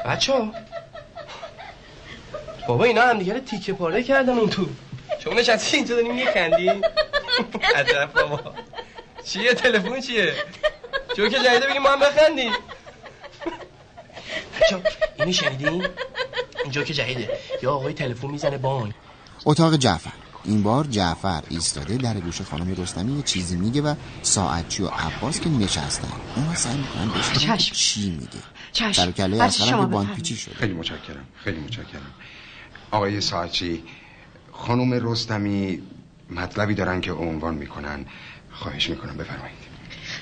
بچه ها بابا اینا هم دیگه تیکه پاره کردن اون تو. شما نشستی اینجا داریم میخندی؟ عجب بابا. چیه؟ تلفن چیه؟ جوک جدیده بگیم ما هم بخندیم. بچه اینو شنیدین این جوک جدیده. یا آقای تلفن می‌زنه بانک. اتاق جعفر. این بار جعفر ایستاده در گوش خانم رستمی یه چیزی میگه و ساعتچی و عباس که نشستن. اونا سعی می‌کنن بشنون چشم. چی میگه. چشم. در کله اصلا باند. پیچی شده. خیلی متشکرم. خیلی متشکرم. آقای ساعتچی خانم رستمی مطلبی دارن که عنوان می‌کنن. خواهش می‌کنم بفرمایید.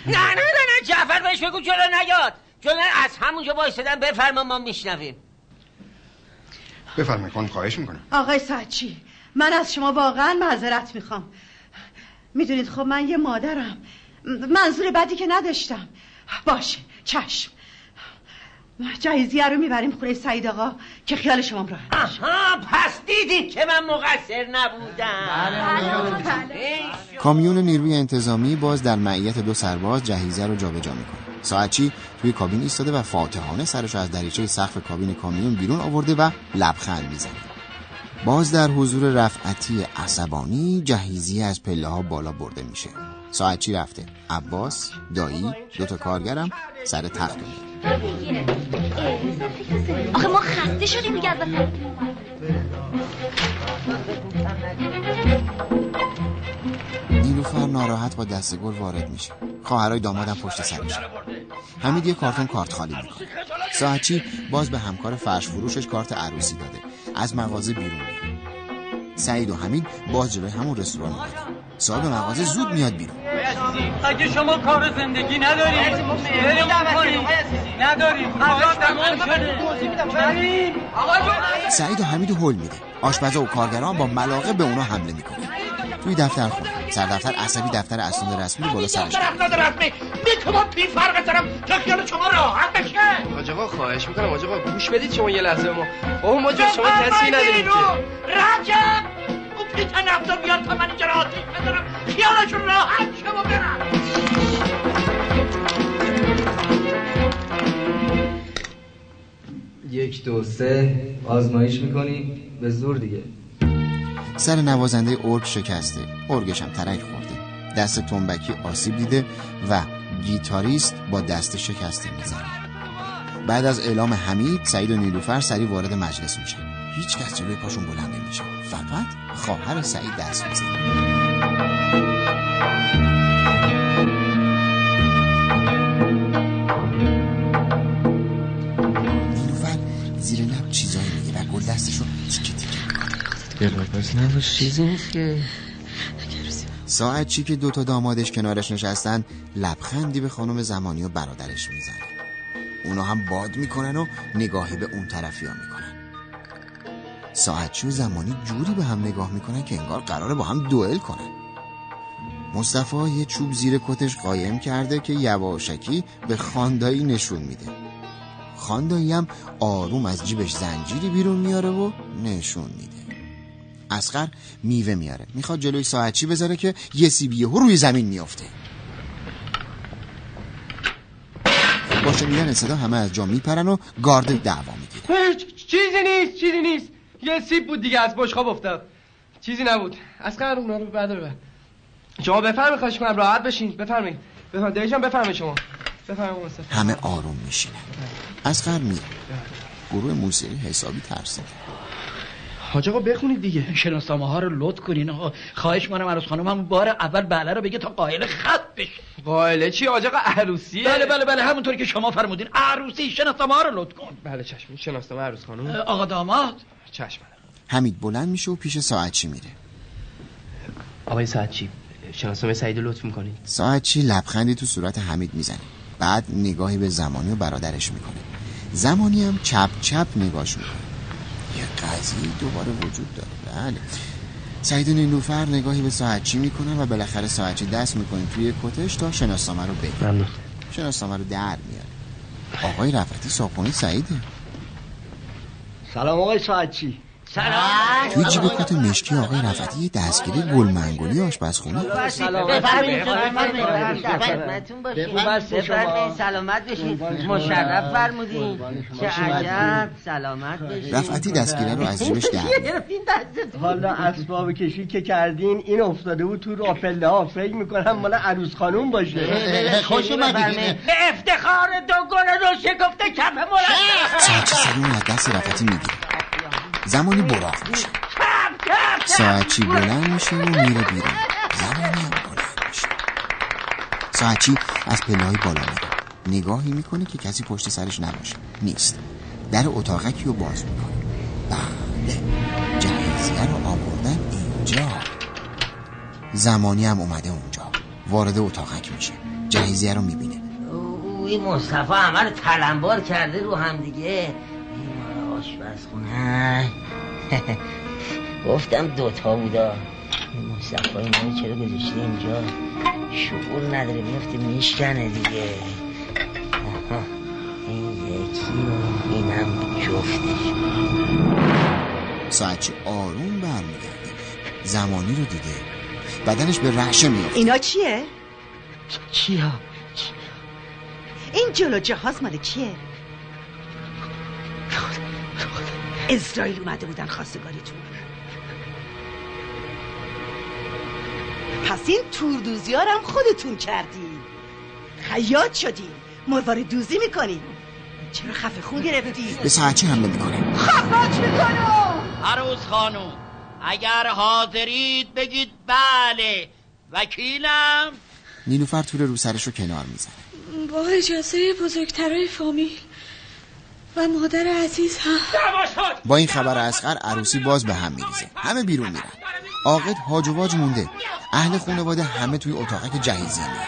نه نه نه نه. جعفر بهش بگو جلو نیاد. جلو از همونجا وایسادن بفرما ما میشنویم. بفرمایید خانم خواهش می‌کنم. آقای ساعتچی من از شما واقعا معذرت می‌خوام. می‌دونید خب من یه مادرم. منظور بدی که نداشتم. باشه چشم. جایزیه رو می‌بریم خونه سعید آقا که خیال شما راحت. آها پس دیدید که من مقصر نبودم. کامیون نیروی انتظامی باز در معیت دو سرباز جهیزه رو جابجا می‌کنه. ساعتچی توی کابین ایستاده و فاتحانه سرش از دریچه سقف کابین کامیون بیرون آورده و لبخند می‌زنه. باز در حضور رفعتی عصبانی جهیزی از پله ها بالا برده میشه. ساعتچی رفته؟ عباس دایی دوتا کارگرم سر تخت آخه ما خسته شدیم دیگه از. نیلوفر ناراحت با دستگل وارد میشه. خواهرای دامادم پشت سرش حمید یه کارتون کارت خالی می‌کنه. ساعتچی باز به همکار فرش فروشش کارت عروسی داده. از مغازه بیرون. میره سعید و حمید باز جلوی همون رستوران میاد صاحب مغازه زود میاد بیرون. اگه شما کار زندگی ندارید بریم بریم سعید و حمید هول میده. آشپزا و کارگران با ملاقه به اونا حمله می‌کنه توی دفتر خونه سردفتر عصبی دفتر اسناد رسمی بالا سرش. اسناد رسمی. می‌تونم بی فرق دارم. که خیال شما راحت بشه. حاج آقا خواهش می‌کنم. حاج آقا گوش بدید شما یه لحظه به ما. بابا ما جز شما کسی نداریم که رجب. اون پیت نفتا بیار تا من اینجا را آتیش بذارم. خیالشون راحت شما برم یک دو سه. آزمایش می‌کنی؟ به زور دیگه. سر نوازنده ارگ شکسته. ارگش هم ترک خورده. دست تنبکی آسیب دیده و گیتاریست با دست شکسته می‌زنه. بعد از اعلام حمید سعید و نیلوفر سریع وارد مجلس میشن. هیچ کس جلوی پاشون بلند نمیشه. فقط خواهر سعید دست می‌زنه. نباش. چیزی نیست که. ساعت چی که دوتا دامادش کنارش نشستن لبخندی به خانم زمانی و برادرش می‌زنه اونا هم باد می‌کنن و نگاهی به اون طرفی ها می‌کنن. ساعتچی و زمانی جوری به هم نگاه می‌کنن که انگار قراره با هم دوئل کنن. مصطفی یه چوب زیر کتش قایم کرده که یواشکی به خاندایی نشون میده. خاندایی هم آروم از جیبش زنجیری بیرون میاره و نشون میده. اسقر میوه میاره. می‌خواد جلوی ساعتچی بذاره که یه سیب یهو روی زمین میافته. با شنیدن صدا همه از جا میپرن و گارد دعوا می‌گیره هیچ چیزی نیست چیزی نیست. یه سیب بود دیگه از بشقاب افتاد. چیزی نبود. از قرار اونا رو بر شما بفرمایید خواهش کنم راحت بشین. بفرمایید. بفرمایید. دیجان بفرمایید شما. بفرمایید همه آروم میشینن. اسقر میره گروه موسیقی حسابی ترسیده. حاج آقا بخونید دیگه. شناسنامه ها رو لط کنین آقا. خواهش منم عروس خانم هم بار اول بله رو بگه تا قائل خط بشه. قائله چی؟ حاج آقا عروسیه بله بله بله همونطور که شما فرمودین. عروسی شناسنامه ها رو لط کن. بله چشم شناسنامه عروس خانم. آقا داماد. چشم. حمید بلند میشه و پیش ساعتچی میره؟ آقای ساعتچی شناسنامه سعید رو لطف می‌کنید ساعتچی لبخندی تو صورت حمید می‌زنه. بعد نگاهی به زمانی و برادرش می‌کنه. زمانی هم چپ چپ نگاش می‌کنه. یه قضیه دوباره وجود داره. بله. سعید و نیلوفر نگاهی به ساعتچی می‌کنن و بالاخره ساعتچی دست می‌کنه توی کتش تا شناسنامه رو بگیره ممنون شناسنامه رو در میاره. آقای رفتی صاحبخونه سعیده. سلام آقای ساعتچی. توی جیب کت مشکی آقای رفتی دستگیری گلمنگولی آشپزخونه. سلامت بشین. مشرف فرمودین. چه عجب سلامت بشین. رفعتی دستگیره رو از جیبش در حالا اسباب کشی که کردین این افتاده بود تو راپله ها. فکر می‌کنم مال عروس خانوم باشه. خوش اومدین به افتخار دو گل رو شکفته کف مرتب ساعتچی سریع از دست رفتی می‌گیره. زمانی براق میشه. ساعتچی بلند میشه و میره بیرون. زمانی هم بلند میشه. ساعتچی از پله های بالا میره نگاهی می‌کنه که کسی پشت سرش نباشه. نیست. در اتاقکی رو باز می‌کنه. بله. جهیزیه رو آوردن اینجا. زمانی هم اومده اونجا. وارد اتاقک میشه. جهیزیه رو می‌بینه. اوی مصطفی همه رو تلمبار کرده رو هم دیگه. این مال آشپزخونه گفتم دوتا بودا. مصطفی اینا چرا گذاشته اینجا؟ شعور نداره میفته میشکنه دیگه. آها، این یکی و اینم جفتش. ساعتچی آروم برمیگرده زمانی رو دیده بدنش به رعشه میافته. اینا چیه؟ چیا؟ این جلو جهاز مال چیه؟ اسرائیل اومده بودن خواستگاریتون پس این توردوزی ها هم خودتون کردین. خیاط شدین. مروارد دوزی می‌کنین. چرا خفه خون گرفتی؟ به ساعتچی حمله می‌کنه خفت می‌کنم عروس خانوم اگر حاضرید بگید بله وکیلم. نیلوفر تور رو سرش رو کنار می‌زنه. با اجازه بزرگترای فامیل. و مادر عزیز هم با این خبر اسقر عروسی باز به هم میریزه. همه بیرون میرن. عاقد هاج و واج مونده. اهل خانواده همه توی اتاقک جهیزیه میرن.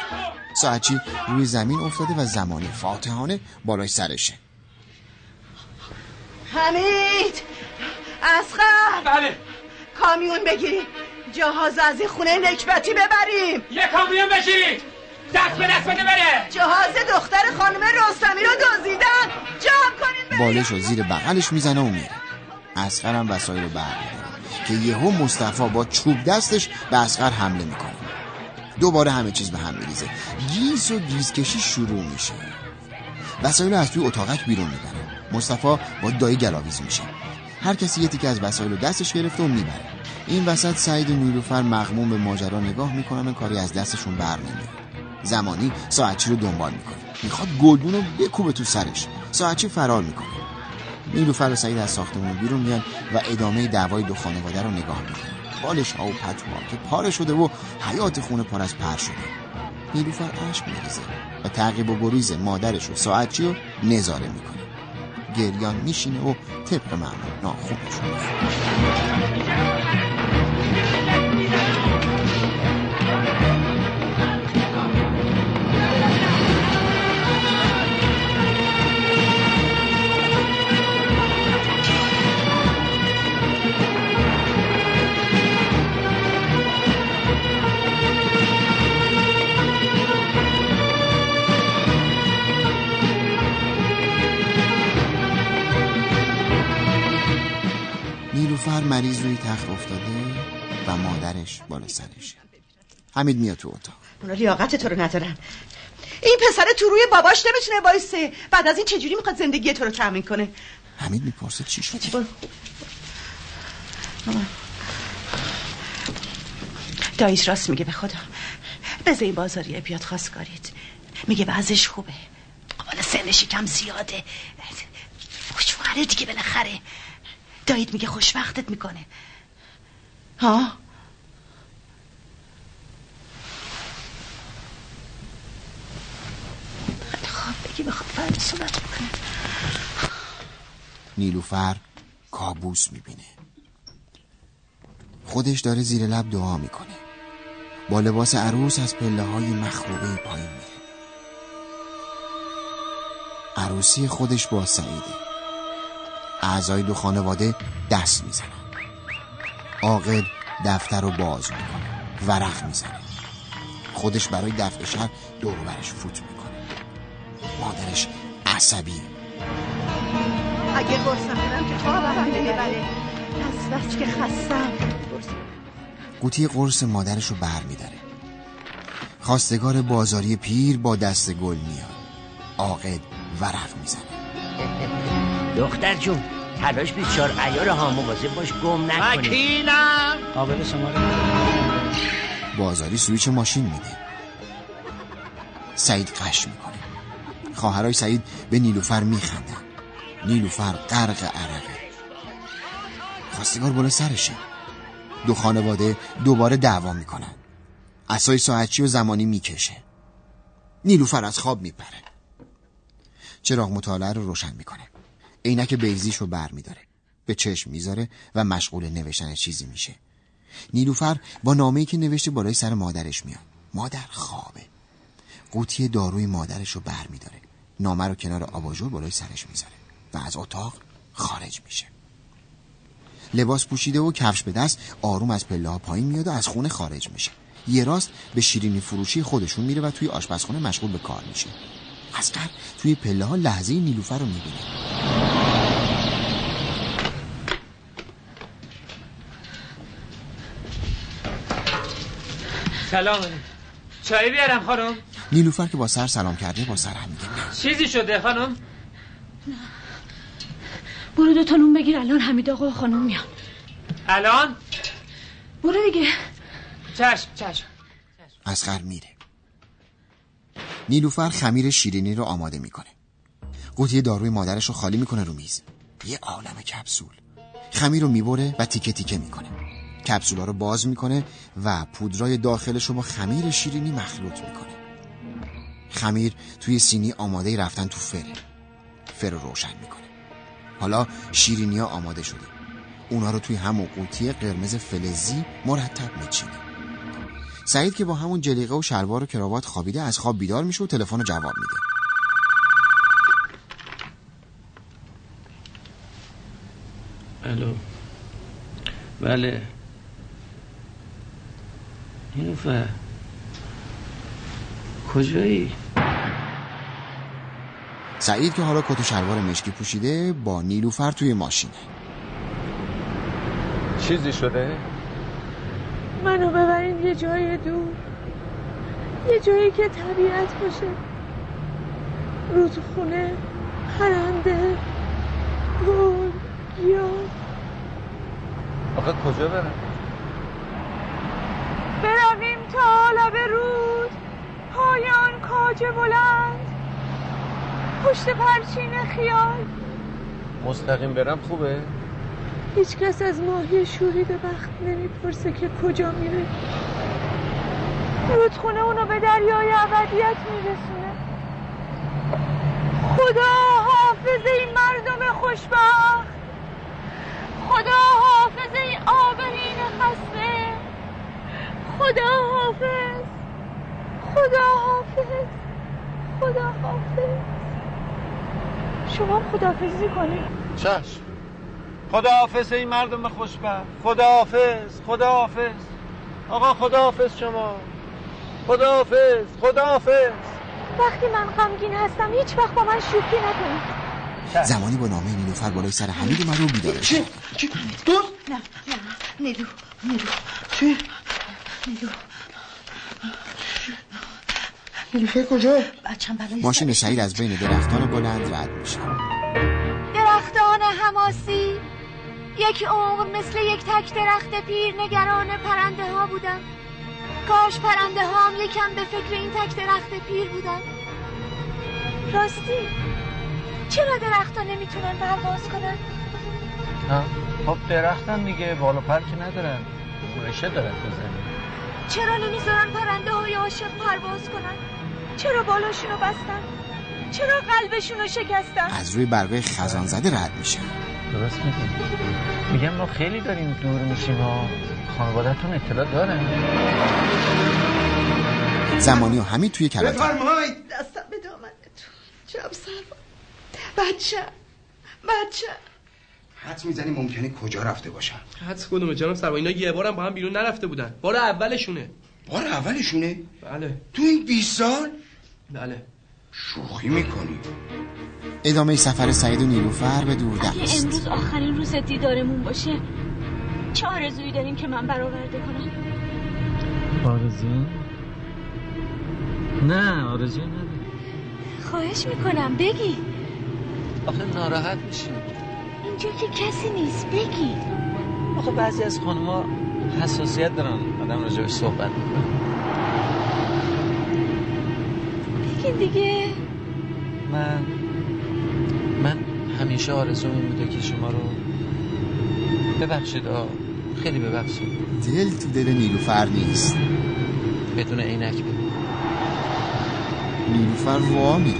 ساعتچی روی زمین افتاده و زمانی فاتحانه بالای سرشه. حمید! اسخر بله. کامیون بگیریم جهاز از این خونه نکبتی ببریم. یه کامیون بشیرید دست به دست بده بره. جهاز دختر خانم رستمی رو دزدیدن. جمع کنین بالش رو زیر بغلش می‌زنه و میره. اسقر هم وسایل رو برمیداره. که یهو مصطفی با چوب دستش به اسقر حمله می‌کنه. دوباره همه چیز به هم میریزه. گیس و گیسکشی شروع میشه. وسایل رو از توی اتاقک بیرون می‌برن مصطفی با دایی گلاویز میشه. هر کسی یه تیکه از وسایل رو دستش گرفته و می‌بره. این وسط سعید و نیلوفر مغموم به ماجرا نگاه می‌کنن و کاری از دستشون بر نمیاد زمانی ساعتچی رو دنبال می‌کنه؟ می‌خواد گلدون رو بکوبه تو سرش. ساعتچی فرار می‌کنه؟ نیلوفر و سعید از ساختمون بیرون میان و ادامه دعوای دو خانواده رو نگاه می‌کنن. بالش ها و پتوها که پاره شده و حیات خونه پر از پر شده. نیلوفر عشق میریزه و تعقیب و گریز مادرش و ساعتچی رو نظاره می‌کنه. گریان میشینه و طبق معمول ناخونش نیلوفر مریض روی تخت افتاده و مادرش بالا سرشه حمید میاد تو اتاق. اونا لیاقت تو رو ندارن. این پسر تو روی باباش نمی‌تونه وایسه. بعد از این چجوری می‌خواد زندگی تو رو تأمین کنه؟ حمید می‌پرسه چی شد داییش راست میگه به خدا. بذار این بازاریه بیاد خواستگارید میگه بعضش خوبه. بالا سنش کم زیاده. شوهره دیگه بالاخره. دایید میگه خوشبختت می‌کنه. ها؟ خب بگی بخواد فرد صورت می‌کنه. نیلوفر کابوس می‌بینه. خودش داره زیر لب دعا می‌کنه. با لباس عروس از پله های مخروبه پایین میره. عروسی خودش با سعیده. اعضای دو خانواده دست می‌زنن عاقل دفتر رو باز می‌کنه ورق می‌زنه. خودش برای دفع شر دور برش فوت می‌کنه. مادرش عصبیه اگه قرصم برم که خوابم نمی‌بره بس بس که خستم. قوطی قرص مادرش رو بر میداره. خواستگار بازاری پیر با دست گل میاد. عاقد ورق می‌زنه. دختر جون تلاش 24 ایار ها مواظب باش گم نکنی. وکیلم. قابل شماره. بازاری سویچ ماشین میده. سعید قش می‌کنه. خواهرای سعید به نیلوفر میخندن. نیلوفر غرق عرقه. خواستگار بالا سرشه. دو خانواده دوباره دعوا می‌کنن. اسای ساعتچی و زمانی می‌کشه. نیلوفر از خواب میپره. چراغ مطالعه رو روشن می‌کنه. عینک بیزیش رو بر میداره به چشم می‌ذاره و مشغول نوشتن چیزی میشه. نیلوفر با نامه‌ای که نوشته بالای سر مادرش میاد. مادر خوابه. قوطی داروی مادرش رو بر میداره نامه رو کنار آباژور بالای سرش می‌ذاره و از اتاق خارج میشه. لباس پوشیده و کفش به دست آروم از پله ها پایین میاد و از خونه خارج میشه. یه راست به شیرینی فروشی خودشون میره و توی آشپزخونه مشغول به کار میشه. اصغر توی پله ها لحظه نیلوفر رو می‌بینه. سلام. چای بیارم خانم. نیلوفر که با سر سلام کرده با سر هم میگه چیزی شده خانم؟ برو دو تا نون بگیر الان حمید آقا و خانم میان. الان؟ برو دیگه. چشم چشم. اسقر میره. نیلوفر خمیر شیرینی رو آماده می‌کنه. قوطی داروی مادرش رو خالی می‌کنه رو میز. یه عالم کپسول. خمیر رو می‌بره و تیکه تیکه می‌کنه. کپسولا رو باز می‌کنه و پودرای داخلش رو با خمیر شیرینی مخلوط می‌کنه. خمیر توی سینی آماده رفتن تو فره فر رو روشن می‌کنه. حالا شیرینی ها آماده شده. اونا رو توی همون قوطی قرمز فلزی مرتب میچینه. سعید که با همون جلیقه و شلوار و کراوات خوابیده از خواب بیدار میشه و تلفن رو جواب میده. الو. بله. نیلوفر کجایی؟ سعید که حالا کت و شلوار مشکی پوشیده با نیلوفر توی ماشینه چیزی شده؟ منو ببرین یه جای دور یه جایی که طبیعت باشه رودخونه پرنده گل گیاه آخه کجا برم؟ برویم تا لب رود. پایان موج بلند. پشت پرچین خیال. مستقیم برم خوبه؟ هیچ کس از ماهی شوری به وقت نمی‌پرسه که کجا میره. رودخونه اونو به دریای ابدیت میرسونه. خدا حافظ این مردم خوشبخت. خدا حافظ این آبرین خسته. خدا حافظ خدا حافظ خدا حافظ شما هم خداحافظی کنید. چشم. خداحافظ این مردم خوشبخت. خداحافظ خداحافظ. آقا خداحافظ شما. خداحافظ خداحافظ. وقتی من غمگین هستم هیچ وقت با من شوخی نکنید. زمانی با نامه نیلوفر بالای سر حمید اومد و بیدارش کرد. دوست؟ نه نه. نیلو نیلو. چی؟ نیلوفر کجا؟ بچم برای ماشین سعید از بین درختان بلند رد میشه. درختان حماسی. یک عمر مثل یک تک درخت پیر نگران پرنده ها بودم کاش پرنده ها هم یکم به فکر این تک درخت پیر بودن. راستی چرا درختها نمی‌تونن پرواز کنن؟ ها خب درختن دیگه بالا پر که ندارن. ریشه درخت بزنی چرا نمی‌ذارن پرنده های عاشق پرواز کنن؟ چرا بالاشونو بستن؟ چرا قلبشونو شکستن؟ از روی برگای خزان زده رد میشه. درست میگی. میگم ما خیلی داریم دور میشیم ها خانوادتون اطلاع دارن. زمانی و حمید توی کلانتر بفرمایید. دستم به دامنتون. جب سربان بچه. بچه. حد می‌زنی ممکنه کجا رفته باشن؟ حدس کدومه جناب سروا اینا یه بارم با هم بیرون نرفته بودن. بار اولشونه. بار اولشونه؟ بله. تو این 20 سال؟ بله. شوخی می‌کنی. ادامه سفر سعید و نیلوفر به دور اگه امروز آخرین روز دیدارمون باشه چه آرزویی داریم که من برآورده کنم؟ آرزو؟ نه آرزو نداره خواهش می‌کنم بگی. آخه ناراحت میشیم اینجا که کسی نیست بگی. آخه بعضی از خانوما حساسیت دارن آدم راجبش صحبت می‌کنه. بگین دیگه. من من همیشه آرزو این بوده که شما رو ببخشید آه خیلی ببخشید. دل تو دل نیلوفر نیست. بدون عینک بگو. نیلوفر وا میره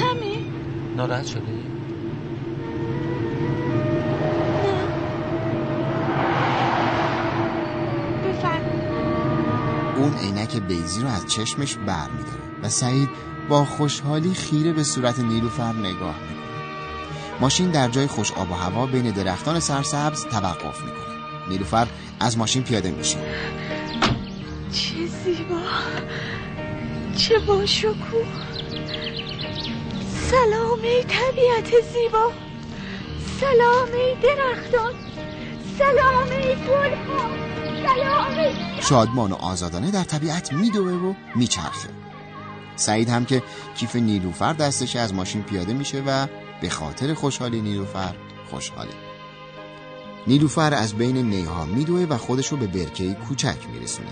همین. ناراحت شده اون عینک بیزی رو از چشمش بر میداره و سعید با خوشحالی خیره به صورت نیلوفر نگاه می‌کنه. ماشین در جای خوش آب و هوا بین درختان سرسبز توقف می‌کنه. نیلوفر از ماشین پیاده میشه. چه زیبا چه با شکوه. سلام ای طبیعت زیبا. سلام ای درختان. سلام ای گلها شادمان و آزادانه در طبیعت میدوه و میچرخه. سعید هم که کیف نیلوفر دستش از ماشین پیاده میشه و به خاطر خوشحالی نیلوفر خوشحاله. نیلوفر از بین نیها میدوه و خودش رو به برکه کوچک میرسونه.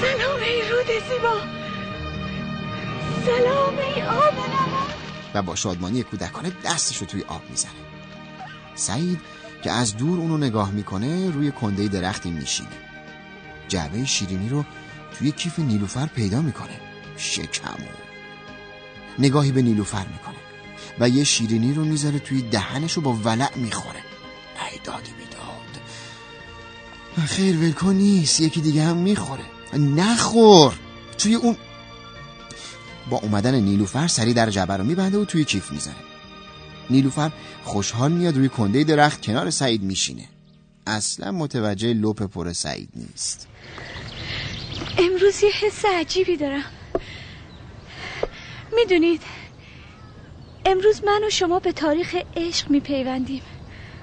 سلام ای رود زیبا. سلام ای آب نما و با شادمانی کودکانه دستش رو توی آب می‌زنه. سعید که از دور اونو نگاه می‌کنه روی کنده درختی میشینه. جعبه شیرینی رو توی کیف نیلوفر پیدا می‌کنه. شکمو نگاهی به نیلوفر می‌کنه و یه شیرینی رو می‌ذاره توی دهنش رو با ولع می‌خوره. ای دادی بیداد خیر ولکن نیست. یکی دیگه هم می‌خوره. نخور! توی اون با اومدن نیلوفر سری در جعبه رو میبنده و توی کیف می‌زنه. نیلوفر خوشحال میاد روی کنده درخت کنار سعید میشینه. اصلا متوجه لپ پر سعید نیست. امروز یه حس عجیبی دارم. می‌دونید امروز من و شما به تاریخ عشق میپیوندیم.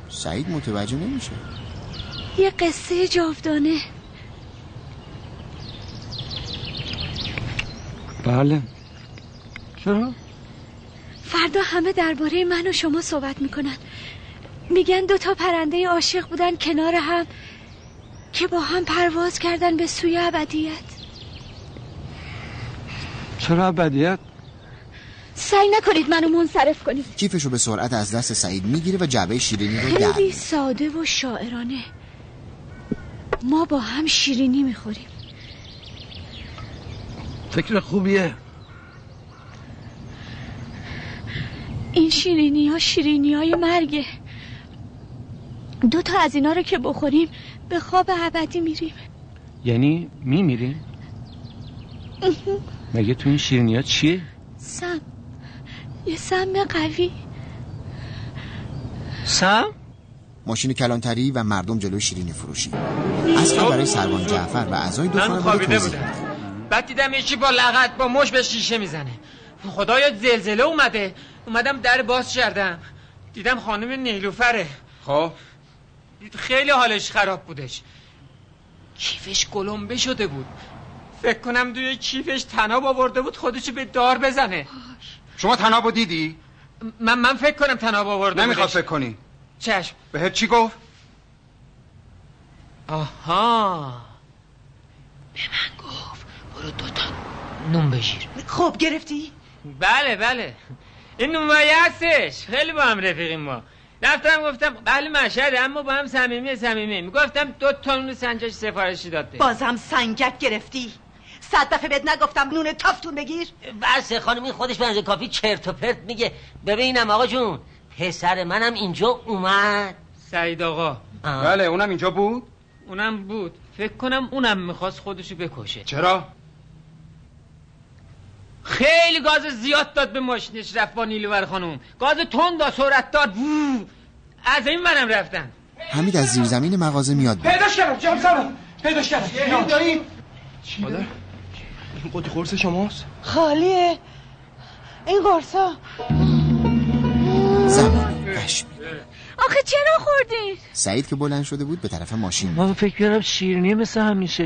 سعید متوجه نمیشه. یه قصه جاودانه. بله. چرا؟ فردا همه درباره من و شما صحبت می‌کنن. میگن دو تا پرنده عاشق بودن کنار هم که با هم پرواز کردن به سوی ابدیت. چرا ابدیت؟ سعی نکنید منو منصرف کنید. کیفشو به سرعت از دست سعید می‌گیره و جعبه شیرینی رو در خیلی ساده و شاعرانه. ما با هم شیرینی می‌خوریم. فکر خوبیه. این شیرینی ها شیرینی های مرگه دو تا از اینا رو که بخوریم به خواب ابدی میریم. یعنی میمیریم؟ مگه تو این شیرینی ها چیه؟ سم. یه سم قوی. سم؟ ماشین کلانتری و مردم جلوی شیرینی فروشی. از برای سروان جعفر و اعضای دو من خانواده خوابیده توضیح بودم. بعد دیدم یکی با لغت با مش به شیشه می‌زنه. خدایا زلزله اومده. اومدم در باز کردم. دیدم خانم نیلوفره. خب؟ خیلی حالش خراب بودش. کیفش گلمبه شده بود. فکر کنم توی کیفش تناب آورده بود خودشو به دار بزنه. شما تنابو دیدی؟ من من فکر کنم تناب آورده نمی‌خواد. فکر کنی. چشم. بهت چی گفت؟ آها. به من گفت. برو دوتا نون بگیر خب گرفتی؟ بله بله. این نونوایی هستش خیلی با هم رفیقیم ما. رفتم گفتم بله مشهده اما با هم صمیمی صمیمی. می‌گفتم دو تا نون سنجش سفارشی داده. بازم سنگک گرفتی. صد دفعه بهت نگفتم نون تافتون بگیر. بس خانم این خودش بنز کافی چرت و پرت میگه. ببینم آقا جون پسر منم اینجا اومد. سعید آقا. بله اونم اینجا بود؟ اونم بود. فکر کنم اونم می‌خواست خودشو بکشه. چرا؟ خیلی گاز زیاد داد به ماشینش رفت با نیلوور خانم. گاز تند داد سرعت داد. وو. از این منم رفتن. حمید از زیرزمین مغازه میاد. پیداش کردم جام سلام پیداش کردم دایی مادر این قوطی قرص شماست؟ خالیه. این قرصا. زمان قش آخه چرا خوردین؟ سعید که بلند شده بود به طرف ماشین. ما فکر کردم شیرینی مثل همیشه.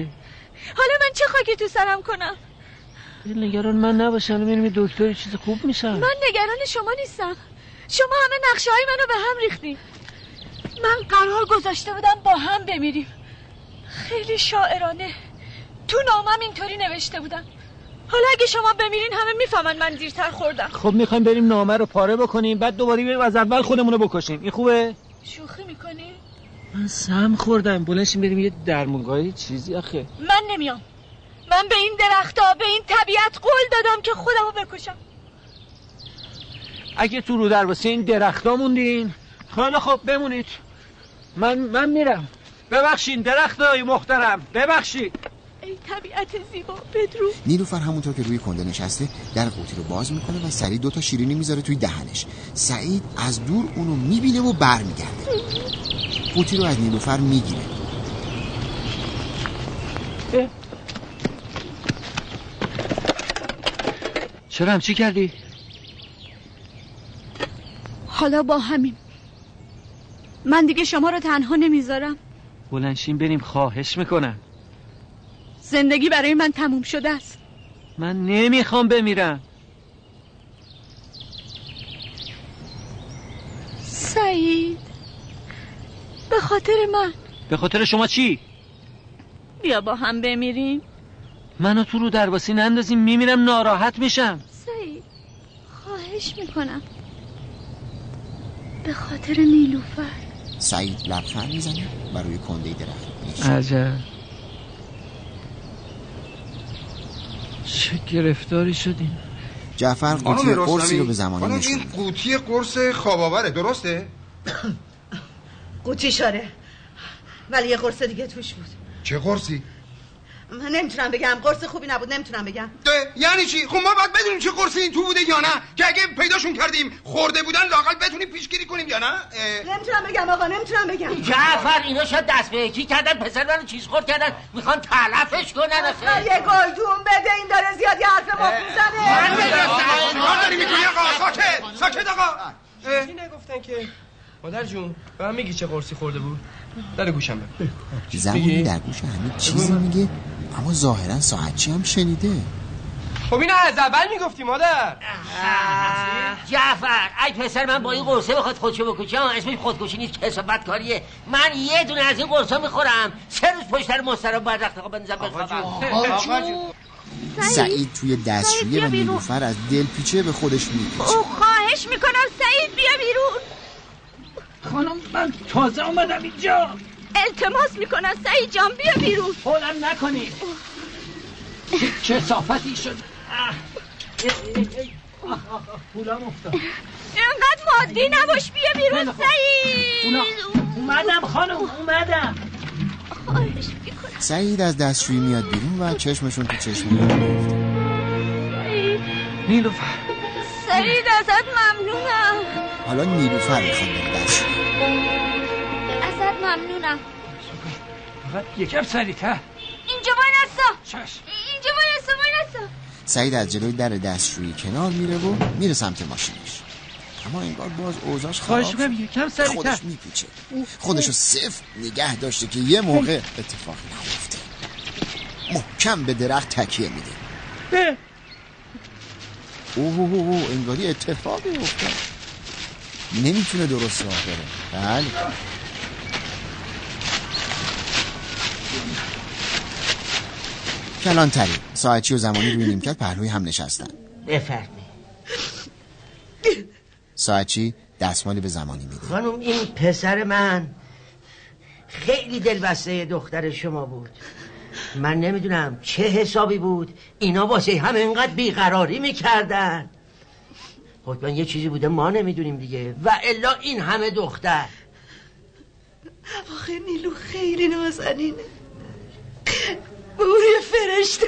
حالا من چه خاکی تو سرم کنم؟ نگران من نباشن میریم دکتر چیز خوب میشن. من نگران شما نیستم. شما همه نقشه های منو به هم ریختین. من قرار گذاشته بودم با هم بمیریم. خیلی شاعرانه. تو نامم اینطوری نوشته بودم حالا اگه شما بمیرین همه می‌فهمن من دیرتر خوردم. خب می‌خوایم بریم نامه رو پاره بکنیم بعد دوباره بریم از اول خودمون رو بکشیم. این خوبه؟ شوخی می‌کنی؟ من سم خوردم. بلنشیم بریم یه درمونگاهی چیزی آخه. من نمیام. من به این درختها به این طبیعت قول دادم که خودمو بکشم. اگه تو رو در این درختا موندین خیلی خب بمونید. من من میرم. ببخشین درختای محترم ببخشید ای طبیعت زیبا بدرو نیلوفر همونطور که روی کنده نشسته در قوطی رو باز می‌کنه و سعید دوتا شیرینی می‌ذاره توی دهنش. سعید از دور اونو می‌بینه و برمیگرده. قوطی رو از نیلوفر می‌گیره. چرا هم چی کردی؟ حالا با همین. من دیگه شما رو تنها نمی‌ذارم. بلنشین بریم خواهش می‌کنم. زندگی برای من تموم شده است. من نمی‌خوام بمیرم. سعید به خاطر من. به خاطر شما چی؟ بیا با هم بمیریم. منو تو رو درواسی نندازیم میمیرم ناراحت میشم سعید خواهش می‌کنم به خاطر نیلوفر سعید لبخند می‌زنه و روی کنده درخت می‌نشینه. عجب چه گرفتاری شدیم جعفر قوطی قرصی رو به زمانی نشون این. قوطی قرص خواباوره درسته؟ قوطی شاره ولی یه قرص دیگه توش بود چه قرصی؟ من نمی‌تونم بگم. قرص خوبی نبود نمی‌تونم بگم. ده، یعنی چی؟ خب ما باید بدونیم چه قرصی این تو بوده یا نه. که اگه پیداشون کردیم خورده بودن لاقل بتونیم پیشگیری کنیم یا نه؟ اه، نمی‌تونم بگم آقا نمی‌تونم بگم. جعفر اینا شاید دست به یکی کردن پسر منو چیز خورد کردن. می‌خوان تلفش کنن اصلا آخه یه گلدون بده این داره زیادی حرف مفت می‌زنه. چیکار داری می‌کنی آقا؟ ساکت ساکت آقا. چی نگفتن که؟ مادر جون به من میگی چه قرصی خورده بود؟ در گوشم بگو زمانی در گوش حمید چیزی میگه. اما ظاهرا ساعتچی هم شنیده؟ خب اینو از اول می‌گفتی مادر. جعفر ای پسر من با این قرصه بخواد خودشو بکشه. اسمش خودکشی نیست کسافت کاریه من یه دونه از این قرصا می‌خورم. سه روز پشت سر مسترا باید رخت خواب بندازم بخوابم سعید توی دستشویی و نیلوفر از دلپیچه به خودش میپیچه او خواهش می‌کنم سعید بیا بیرون. خانم من تازه اومدم اینجا. التماس می‌کنم سعید جان بیا بیرون. هولم نکنید چه صافتی شد. پولم افتاد. اینقدر مادی نباش بیا بیرون سعید. اومدم خانم اومدم. سعید از دستشویی میاد بیرون و چشمشون تو چشم نیلوفر. سعید ازت ممنونم. حالا نیلوفر می‌خواد بره دستشویی ازت ممنونم. فقط یکم سریعتر اینجا وای نستا چشم اینجا وای نستا سعید از جلوی در دستشویی کنار میره و میره سمت ماشینش. اما این بار باز اوضاعش خراب خواهش می‌کنم یکم سریعتر خودش میپیچه. خودشو صفر نگه داشته که یه موقع اتفاقی نیفته. محکم به درخت تکیه میده. اوه اوه اوه انگاری اتفاقی افتاد. نمی‌تونه درست راه بره. بله. کلانتری. ساعتچی و زمانی روی نیمکت پهلوی هم نشستن. بفرمی. ساعتچی دستمالی به زمانی میده خانم این پسر من خیلی دلبسته دختر شما بود. من نمی‌دونم چه حسابی بود. اینا واسه هم اینقدر بیقراری می‌کردن. حتما یه چیزی بوده ما نمی‌دونیم دیگه. و الا این همه دختر. آخه نیلو خیلی نازنینه. بوری فرشته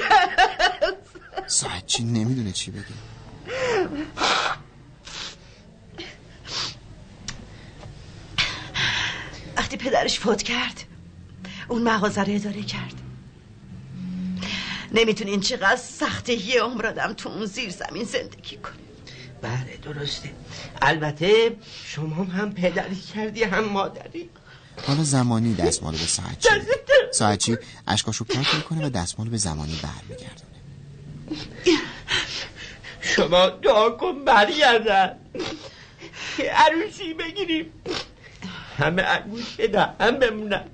ساعتچی نمی‌دونه چی بگه. وقتی پدرش فوت کرد اون مغازه رو اداره کرد. نمی‌تونین چقدر سخته یه عمر آدم تو اون زیر زمین زندگی کنه. بله درسته. البته شما هم پدری کردی هم مادری. حالا زمانی دستمال به ساعتچی ساعتچی اشکاشو پاک می‌کنه و دستمال به زمانی برمیگردونه. شما دعا کن برگردن. که عروسی بگیریم. همه عروس بدن هم بمونن.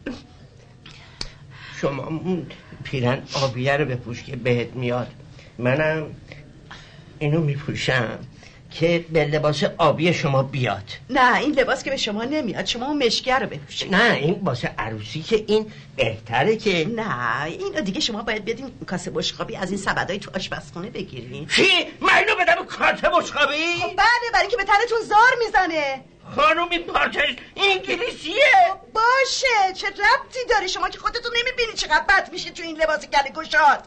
شما اون پیرن آبیه رو بپوش که بهت میاد. منم اینو میپوشم. که به لباس آبی شما بیاد. نه این لباس که به شما نمیاد. شما اون مشکه رو بپوشید نه این واسه عروسی که این بهتره که نه اینو دیگه شما باید بدین کاسه بشقابی از این سبدای تو آشپزخونه بگیرین. چی؟ من اینو بدم کاسه بشقابی؟ خب بله برای اینکه به تنتون زار می‌زنه. خانم این پارچش انگلیسیه. باشه چه ربطی داری شما که خودتون نمی‌بینی چقدر بد میشه تو این لباس گله گشاد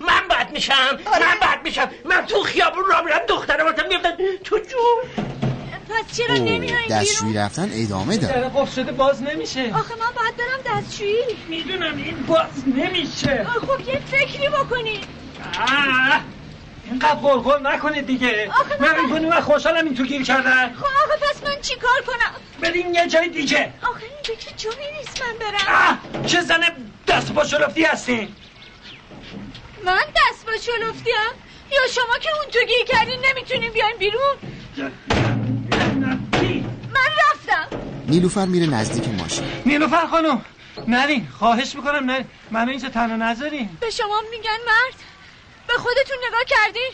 من بد میشم من بد میشم. من تو خیابون را میرم دخترم واسه میفتن تو جون. پس چرا اوه، نمیاین دستشویی رفتن ادامه در داره قفل شده باز نمیشه؟ آخه من باید برم دستشویی. می‌دونم این باز نمیشه. خب یه فکری بکنی. آه، اینقدر قلقل نکنید دیگه. من می‌کنی من خوشحالم این تو گیر کردن. خب آخه پس من چی کار کنم؟ بریم یه جای دیگه. آخه اینجا که جایی نیست من برم؟ آه، چه زن دست با شلفتی هستی من دست با شلفتیم یا شما که اون تو گیر کردین نمی‌تونین بیاین بیرون؟ من رفتم. نیلوفر میره نزدیک ماشین. نیلوفر خانم نرین خواهش می‌کنم نرین. منو اینجا تنها نذارین به شما میگن مرد. به خودتون نگاه کردین.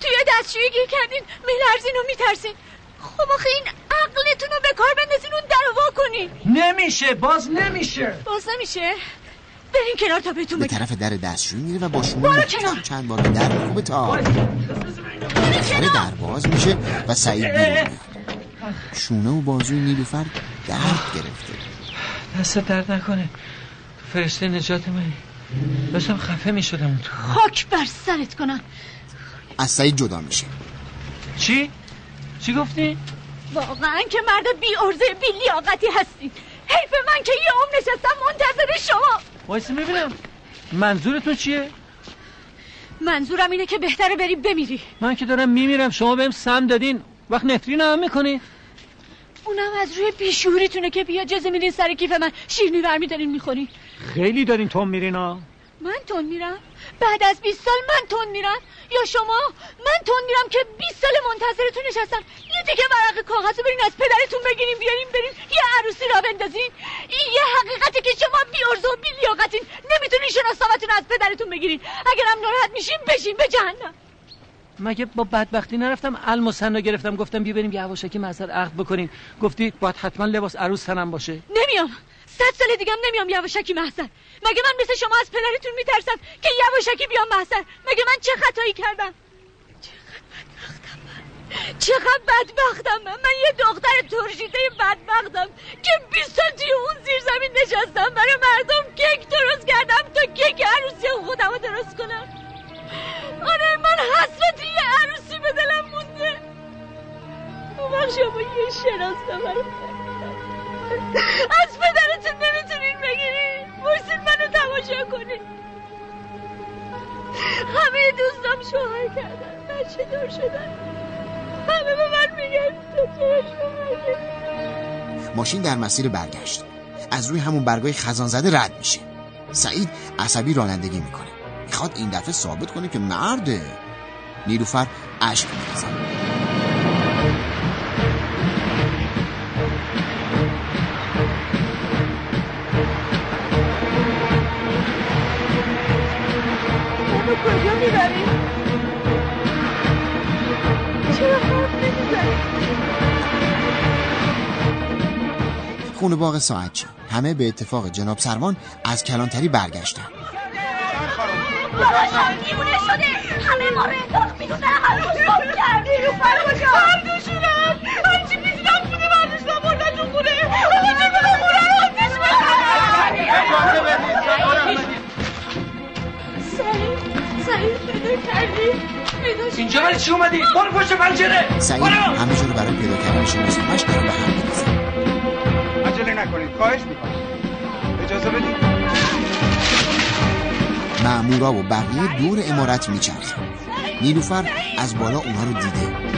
توی دستشویی گیر کردین. میلرزین و میترسین. خب آخه این عقلتون رو به کار بندازین اون در وا کنین. نمیشه باز نمیشه. باز نمیشه. برین کنار تا بهتون به طرف در دستشویی میره و با کنار. چند بار در میکوبه تا بالاخره در باز میشه و سعید بیرون شونه و بازوی نیلوفر درد گرفته. دست درد نکنه. فرشته نجات منی. داشتم خفه می‌شدم تو. خاک بر سرت کنم. از سعید جدا میشه. چی؟ چی گفتی؟ واقعا که مرد بی ارزه بی لیاقتی هستین حیف من که یه عمر نشستم منتظر شما. وایسا می‌بینم منظورتون چیه؟ منظورم اینه که بهتره بری بمیری. من که دارم میمیرم. شما بهم سم دادین. وقت نفرین هم می‌کنی؟ اونم از روی بیشوریتونه که بیا جزه میرین سر کیف من. شیرنی برمیدارین می‌خورین. خیلی دارین توم میرین ها. من تون میرم؟ بعد از 20 سال من تون میرم؟ یا شما؟ من تون میرم که 20 سال منتظرتون نشستم. یه دیگه ورق کاغذ رو برین از پدرتون بگیریم بیاریم بریم یه عروسی را بندازین. این یه حقیقتی که شما بی و بی لیاقتین نمی‌تونین شناسنامه‌تون از پدرتون بگیرین. اگرم ناراحت میشین بشین به جهنم. مگه با بدبختی نرفتم؟ المسنا گرفتم. گفتم بیا بریم یواشکی محضر عقد بکنیم گفتی باید حتما لباس عروس تنم باشه. نمیام. صد سال دیگه هم نمیام یواشکی محضر مگه من مثل شما از پدرتون میترسم که یواشکی بیام محضر؟ مگه من چه خطایی کردم؟ چقدر بدبختم؟ من من یه دختر ترشیده بدبختم که بیست سال توی اون زیر زمین نشستم. برای مردم کیک درست کردم تا کیک عروسی خودم درست کنم. آره من حسرت یه عروسی به دلم مونده. اون وقت شما یه شناسنامه از پدرتون نمی‌تونین بگیرین. بایستین منو تماشا کنین. همه دوستم شوهر کردن. بچه دار شدن. همه به من میگن ماشین در مسیر برگشت. از روی همون برگای خزان زده رد میشه. سعید عصبی رانندگی می‌کنه. می‌خواد این دفعه ثابت کنه که مرده. نیلوفر اشک میریزه کجا می‌بری؟ چرا حرف نمی‌زنی؟ خونه باغ ساعتچی همه به اتفاق جناب سروان از کلانتری برگشتن. دیوونه شده. همه ما رو انداخت کردی. رو پر کجا بردوشونم هرچی میزیدم خونه بردوشتم بردن تو خونه. آقا چه بگم خونه رو آتش سعید اینجا برای چی اومدی؟ برو پشت پنجره! سعید همه جا رو برای پیدا کردن شناسنامه‌اش داره به هم میریزه عجله نکنید. خواهش می‌کنم اجازه بدید. مامورا و بقیه دور امارت میچرخه نیلوفر از بالا اونها رو دیده.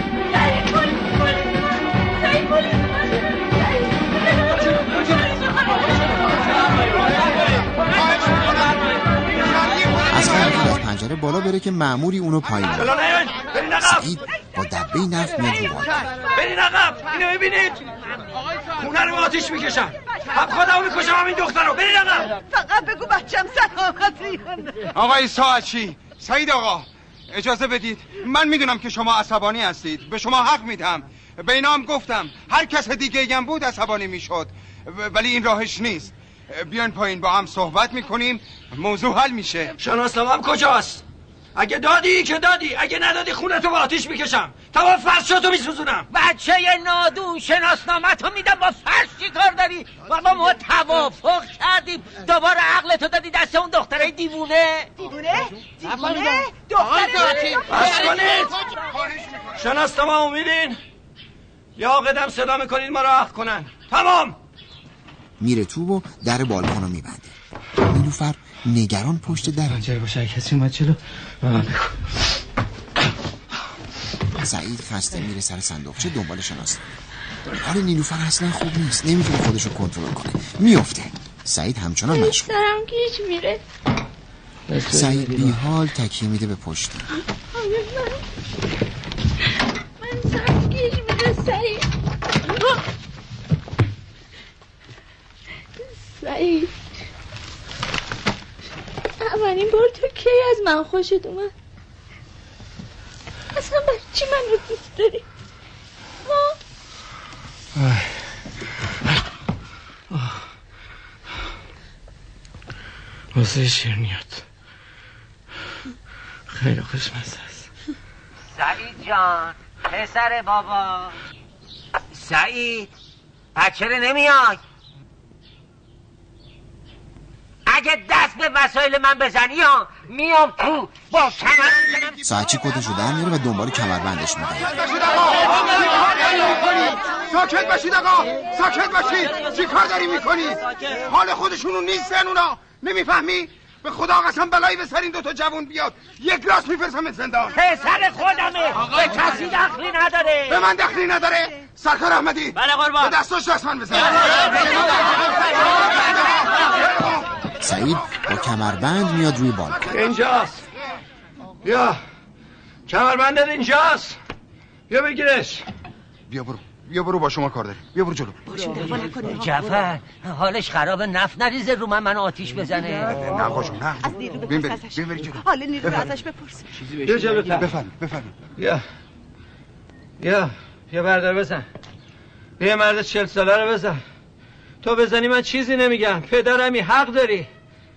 بالا بره که معموری اونو پایین بره سعید با دبه نفت میاد رو بالا. برین عقب. اینو ببینید. خونه رو آتیش می‌کشم هم خودمو می‌کشم هم این دختر رو. برین عقب. فقط بگو بچم سلامتی آقای ساعتچی سعید آقا اجازه بدید. من می‌دونم که شما عصبانی هستید. به شما حق میدم. به اینا هم گفتم. هر کس دیگه هم بود عصبانی می‌شد. ولی این راهش نیست. بیان پایین با هم صحبت می‌کنیم. موضوع حل میشه. شناسنامه‌ام کجاست؟ اگه دادی که دادی اگه ندادی خونه تو با آتیش می‌کشم. تمام فرشاتو میسوزونم. بچه نادون شناسنامه تو میدم با فرش چی کار داری؟ بابا ما توافق کردیم. دوباره عقل تو دادی دست اون دختره دیوونه. دیوونه؟ دیوونه؟ دختره بس کنید. شناسنامه‌مو میدین یا قدم صدا می‌کنید ما رو عقد کنن. تمام. میره تو و در بالکن رو میبنده. نیلوفر نگران پشت در. پنجره باشه کسی اومد بگو سعید خسته میره سر صندوقچه دنبال شناسنامه حال نیلوفر اصلا خوب نیست. نمی‌تونه خودش رو کنترل کنه. میفته سعید همچنان مشغول. سرم گیج میره. سعید بی حال تکیه میده به پشت. من سرم گیج میره سعید. سعید. اولین بار تو کی از من خوشت اومد؟ اصلا برای چی من رو دوست داری؟ ما؟ واسه شیرنیات خیلی خوشمزه است. سعید جان پسر بابا. سعید بچه نمیای؟ اگه دست به وسایل من بزنی ها میام تو با کمر ساعتچی کتش رو در میاره و دنبال کمربندش میده ساکت باشید آقا ساکت باشید چی کار داری می‌کنی حال خودشونو نیستن اونا نمی‌فهمی به خدا قسم بلایی به سر این دوتا جوون بیاد یک راست میفرستم زندان پسر خودمه به کسی دخلی نداره به من دخلی نداره سرکار احمدی بله قربان به دستاش دست من بزن سعید با کمربند میاد روی بالکن. اینجاست. بیا. کمربندت اینجاست. بیا بگیرش. بیا برو. بیا برو با شما کار داریم. بیا برو جلو. جعفر حالش خرابه. نفت نریزه رو من منو آتیش بزنه. نه خوشم نه از نیرو بیم بریم ازش. بیم بریم جلو. حال نیرو رو. ازش بپرس. بیا جلوتر بفرمایید بفرمایید. بیا. بیا. بیا بردار بزن. بیا مرد چل ساله رو بزن. تو بزنی من چیزی نمیگم. پدرمی حق داری.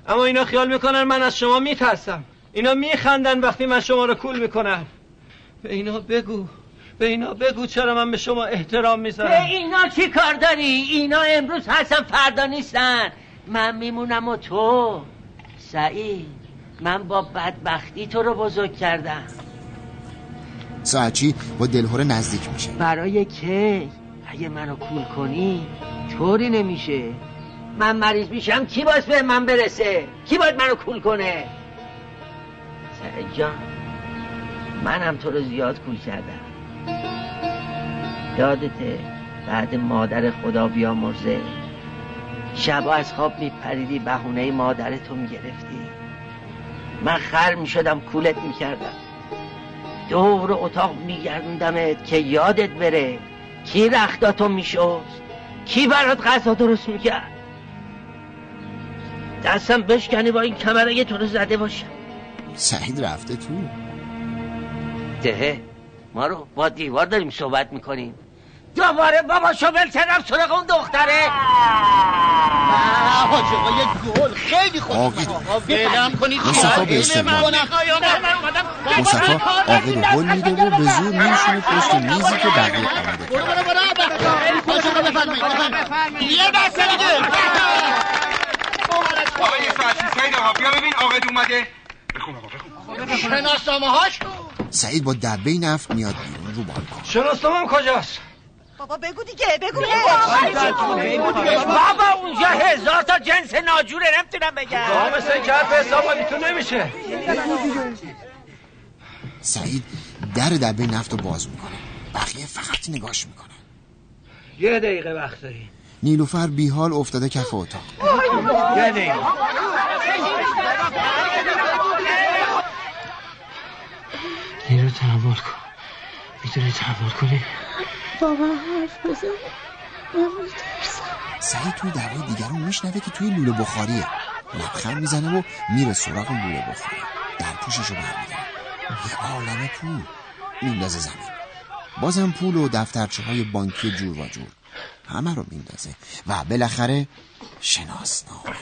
اما اینا خیال می‌کنن من از شما میترسم. اینا میخندن وقتی من شما رو کول می‌کنم. به اینا بگو. به اینا بگو چرا من به شما احترام به می‌ذارم اینا چی کار داری؟ اینا امروز هستن فردا نیستن. من میمونم و تو. سعید من با بدبختی تو رو بزرگ کردم. ساعتچی با دلهوره نزدیک میشه. برای کی؟ اگه منو کول کنی؟ طوری نمیشه؟ من مریض میشم کی باز به من برسه؟ کی باید منو کول کنه؟ سعید جان منم تو رو زیاد کول کردم. یادته بعد مادر خدا بیامرزه. شبا از خواب میپریدی بهونه مادر تو می‌گرفتی من خر می‌شدم کولت می‌کردم. دور اتاق میگردوندمت که یادت بره کی رختاتو میشست. کی برات غذا درست می‌کرد؟ دستم بشکنی با این کمر اگه تو رو زده باشم. سعید رفته تو؟ دهه ما رو با دیوار داریم صحبت می‌کنیم. دوباره بابا شوبل کردم سراغ اون دختره. آقا یه گل. خیلی خوب عاقل آقا ولم کنید مصطفی به استقبال مصطفی عاقل هل میده و به زور میشونه پشت میزی که بقیه آمده برو برو برو آقا بفرمایید بفرمایید. یه دسته دیگه. آقا یه ساعتی سعید آقا بیا ببین آقا اومده. بخون آقا بخون. شناسنامه هاش سعید با دبه نفت میاد بیرون رو بالکن. شناسنامم کجاست؟ بابا بگو دیگه بگو بابا اونجا هزار تا جنس ناجوره نمی‌تونم بگم. مثل که حرف حسابی تو نمیشه. سعید در دبه نفت رو باز می‌کنه. بقیه فقط نگاش می‌کنه یه دقیقه وقت داری. نیلوفر بیحال افتاده کف اتاق. یه دقیقه. نیرو تحمل کن. می‌تونی تحمل کنی؟ بابا حرف بزن. من میترسم. سعید توی دعوای دیگران میشنوه که توی لوله بخاریه. لبخند می‌زنه و میره سراغ لوله بخاری. در پوشش رو برمیداره. یه عالم پول. میندازه زمین. بازم پول و دفترچه های بانکی جور و جور. همه رو میندازه. و بالاخره شناسنامه.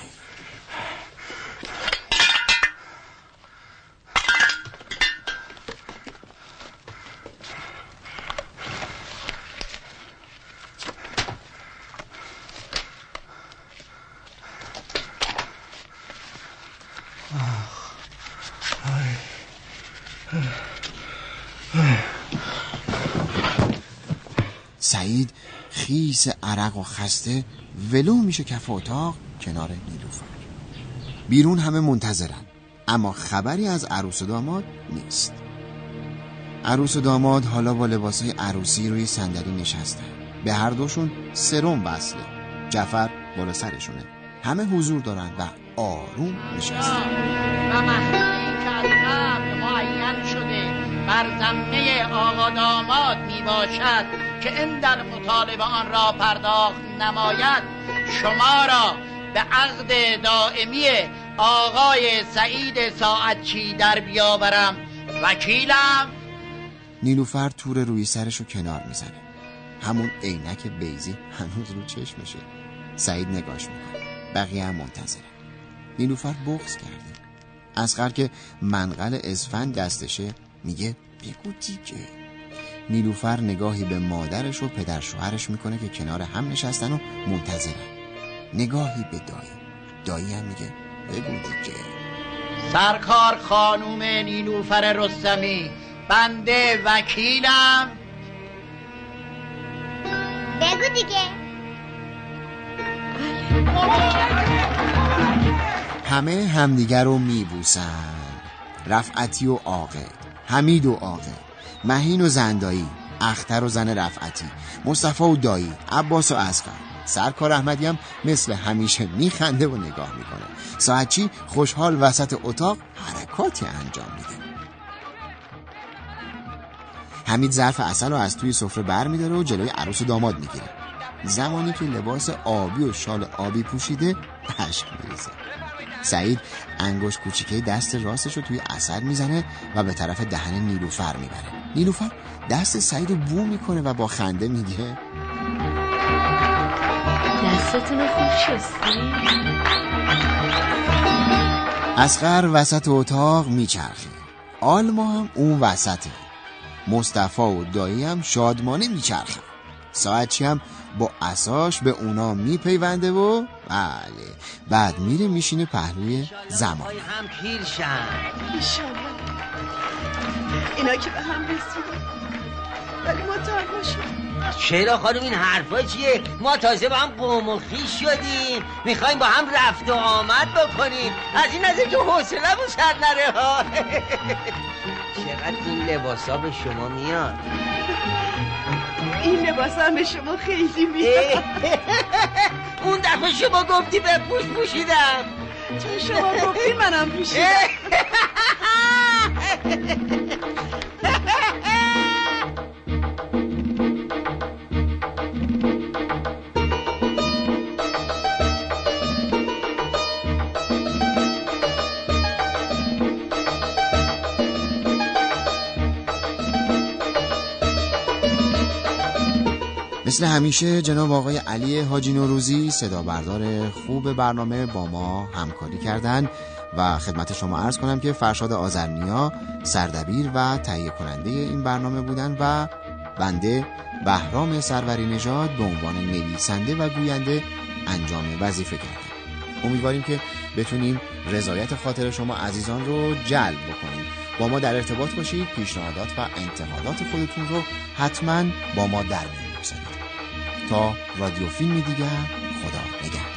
سعید خیس عرق و خسته ولو میشه کف اتاق کنار نیلوفر. بیرون همه منتظرن اما خبری از عروس و داماد نیست. عروس و داماد حالا با لباسای عروسی روی صندلی نشستن. به هر دوشون سرم وصله جعفر بالا سرشونه. همه حضور دارن و آروم نشستن. بر زمینه آقا داماد می باشد که این در مطالبه آن را پرداخت نماید. شما را به عقد دائمی آقای سعید ساعتچی در بیاورم. وکیلم. نیلوفر تور روی سرش رو کنار می‌زنه. همون عینک بیزی هنوز رو چشمشه. سعید نگاش می‌کنه. بقیه هم منتظره. نیلوفر بغز کرده. اسقر که منقل اسفند دستشه میگه بگو دیگه نیلوفر نگاهی به مادرش و پدر شوهرش می‌کنه که کنار هم نشستن و منتظرن. نگاهی به دایی. دایی هم میگه بگو دیگه سرکار خانوم نیلوفر رستمی بنده وکیلم. بگو دیگه. همه همدیگر رو میبوسن. رفعتی و عاقل. حمید و عاقل مهین و زندایی اختر و زن رفعتی مصطفی و دایی عباس و اسقر سرکار احمدی هم مثل همیشه میخنده و نگاه می‌کنه. ساعتچی خوشحال وسط اتاق حرکاتی انجام میده. حمید ظرف اصل رو از توی سفره بر میداره و جلوی عروس و داماد می‌گیره. زمانی که لباس آبی و شال آبی پوشیده اشک میریزه. سعید انگوش کوچیکه دست راستش رو توی اثر می‌زنه و به طرف دهن نیلوفر می‌بره. نیلوفر دست سعید رو بو می‌کنه و با خنده میگه. دستتون رو خوب شستی اسقر وسط اتاق میچرخه. آلما هم اون وسطه. مصطفی و دایی هم شادمانه میچرخه ساعتچی هم با اساش به اونا میپیونده و بله بعد میره میشینه پهلوی زمان. هم پیر شن ایشالله اینا که به هم رسیدن. ولی ما چرا خانم این حرفا چیه؟ ما تازه با هم قوم و خیش شدیم. می‌خوایم با هم رفت و آمد بکنیم. از این نظر که حوصله سر نره ها. چقدر این لباسا به شما میاد؟ این لباس هم به شما خیلی میاد. اون دفعه شما گفتی به پوش پوشیدم. چون شما گفتی منم پوشیدم. مثل همیشه جناب آقای علی حاجی نوروزی صدا بردار خوب برنامه با ما همکاری کردند و خدمت شما عرض کنم که فرشاد آزرنیا سردبیر و تهیه کننده این برنامه بودن و بنده بهرام سروری نژاد به عنوان نویسنده و گوینده انجام وظیفه کردم امیدواریم که بتونیم رضایت خاطر شما عزیزان رو جلب بکنیم. با ما در ارتباط باشید پیشنهادات و انتقادات خودتون رو حتما با ما در میون بگذارید. تا رادیو فیلمی دیگر. خدا نگهدار.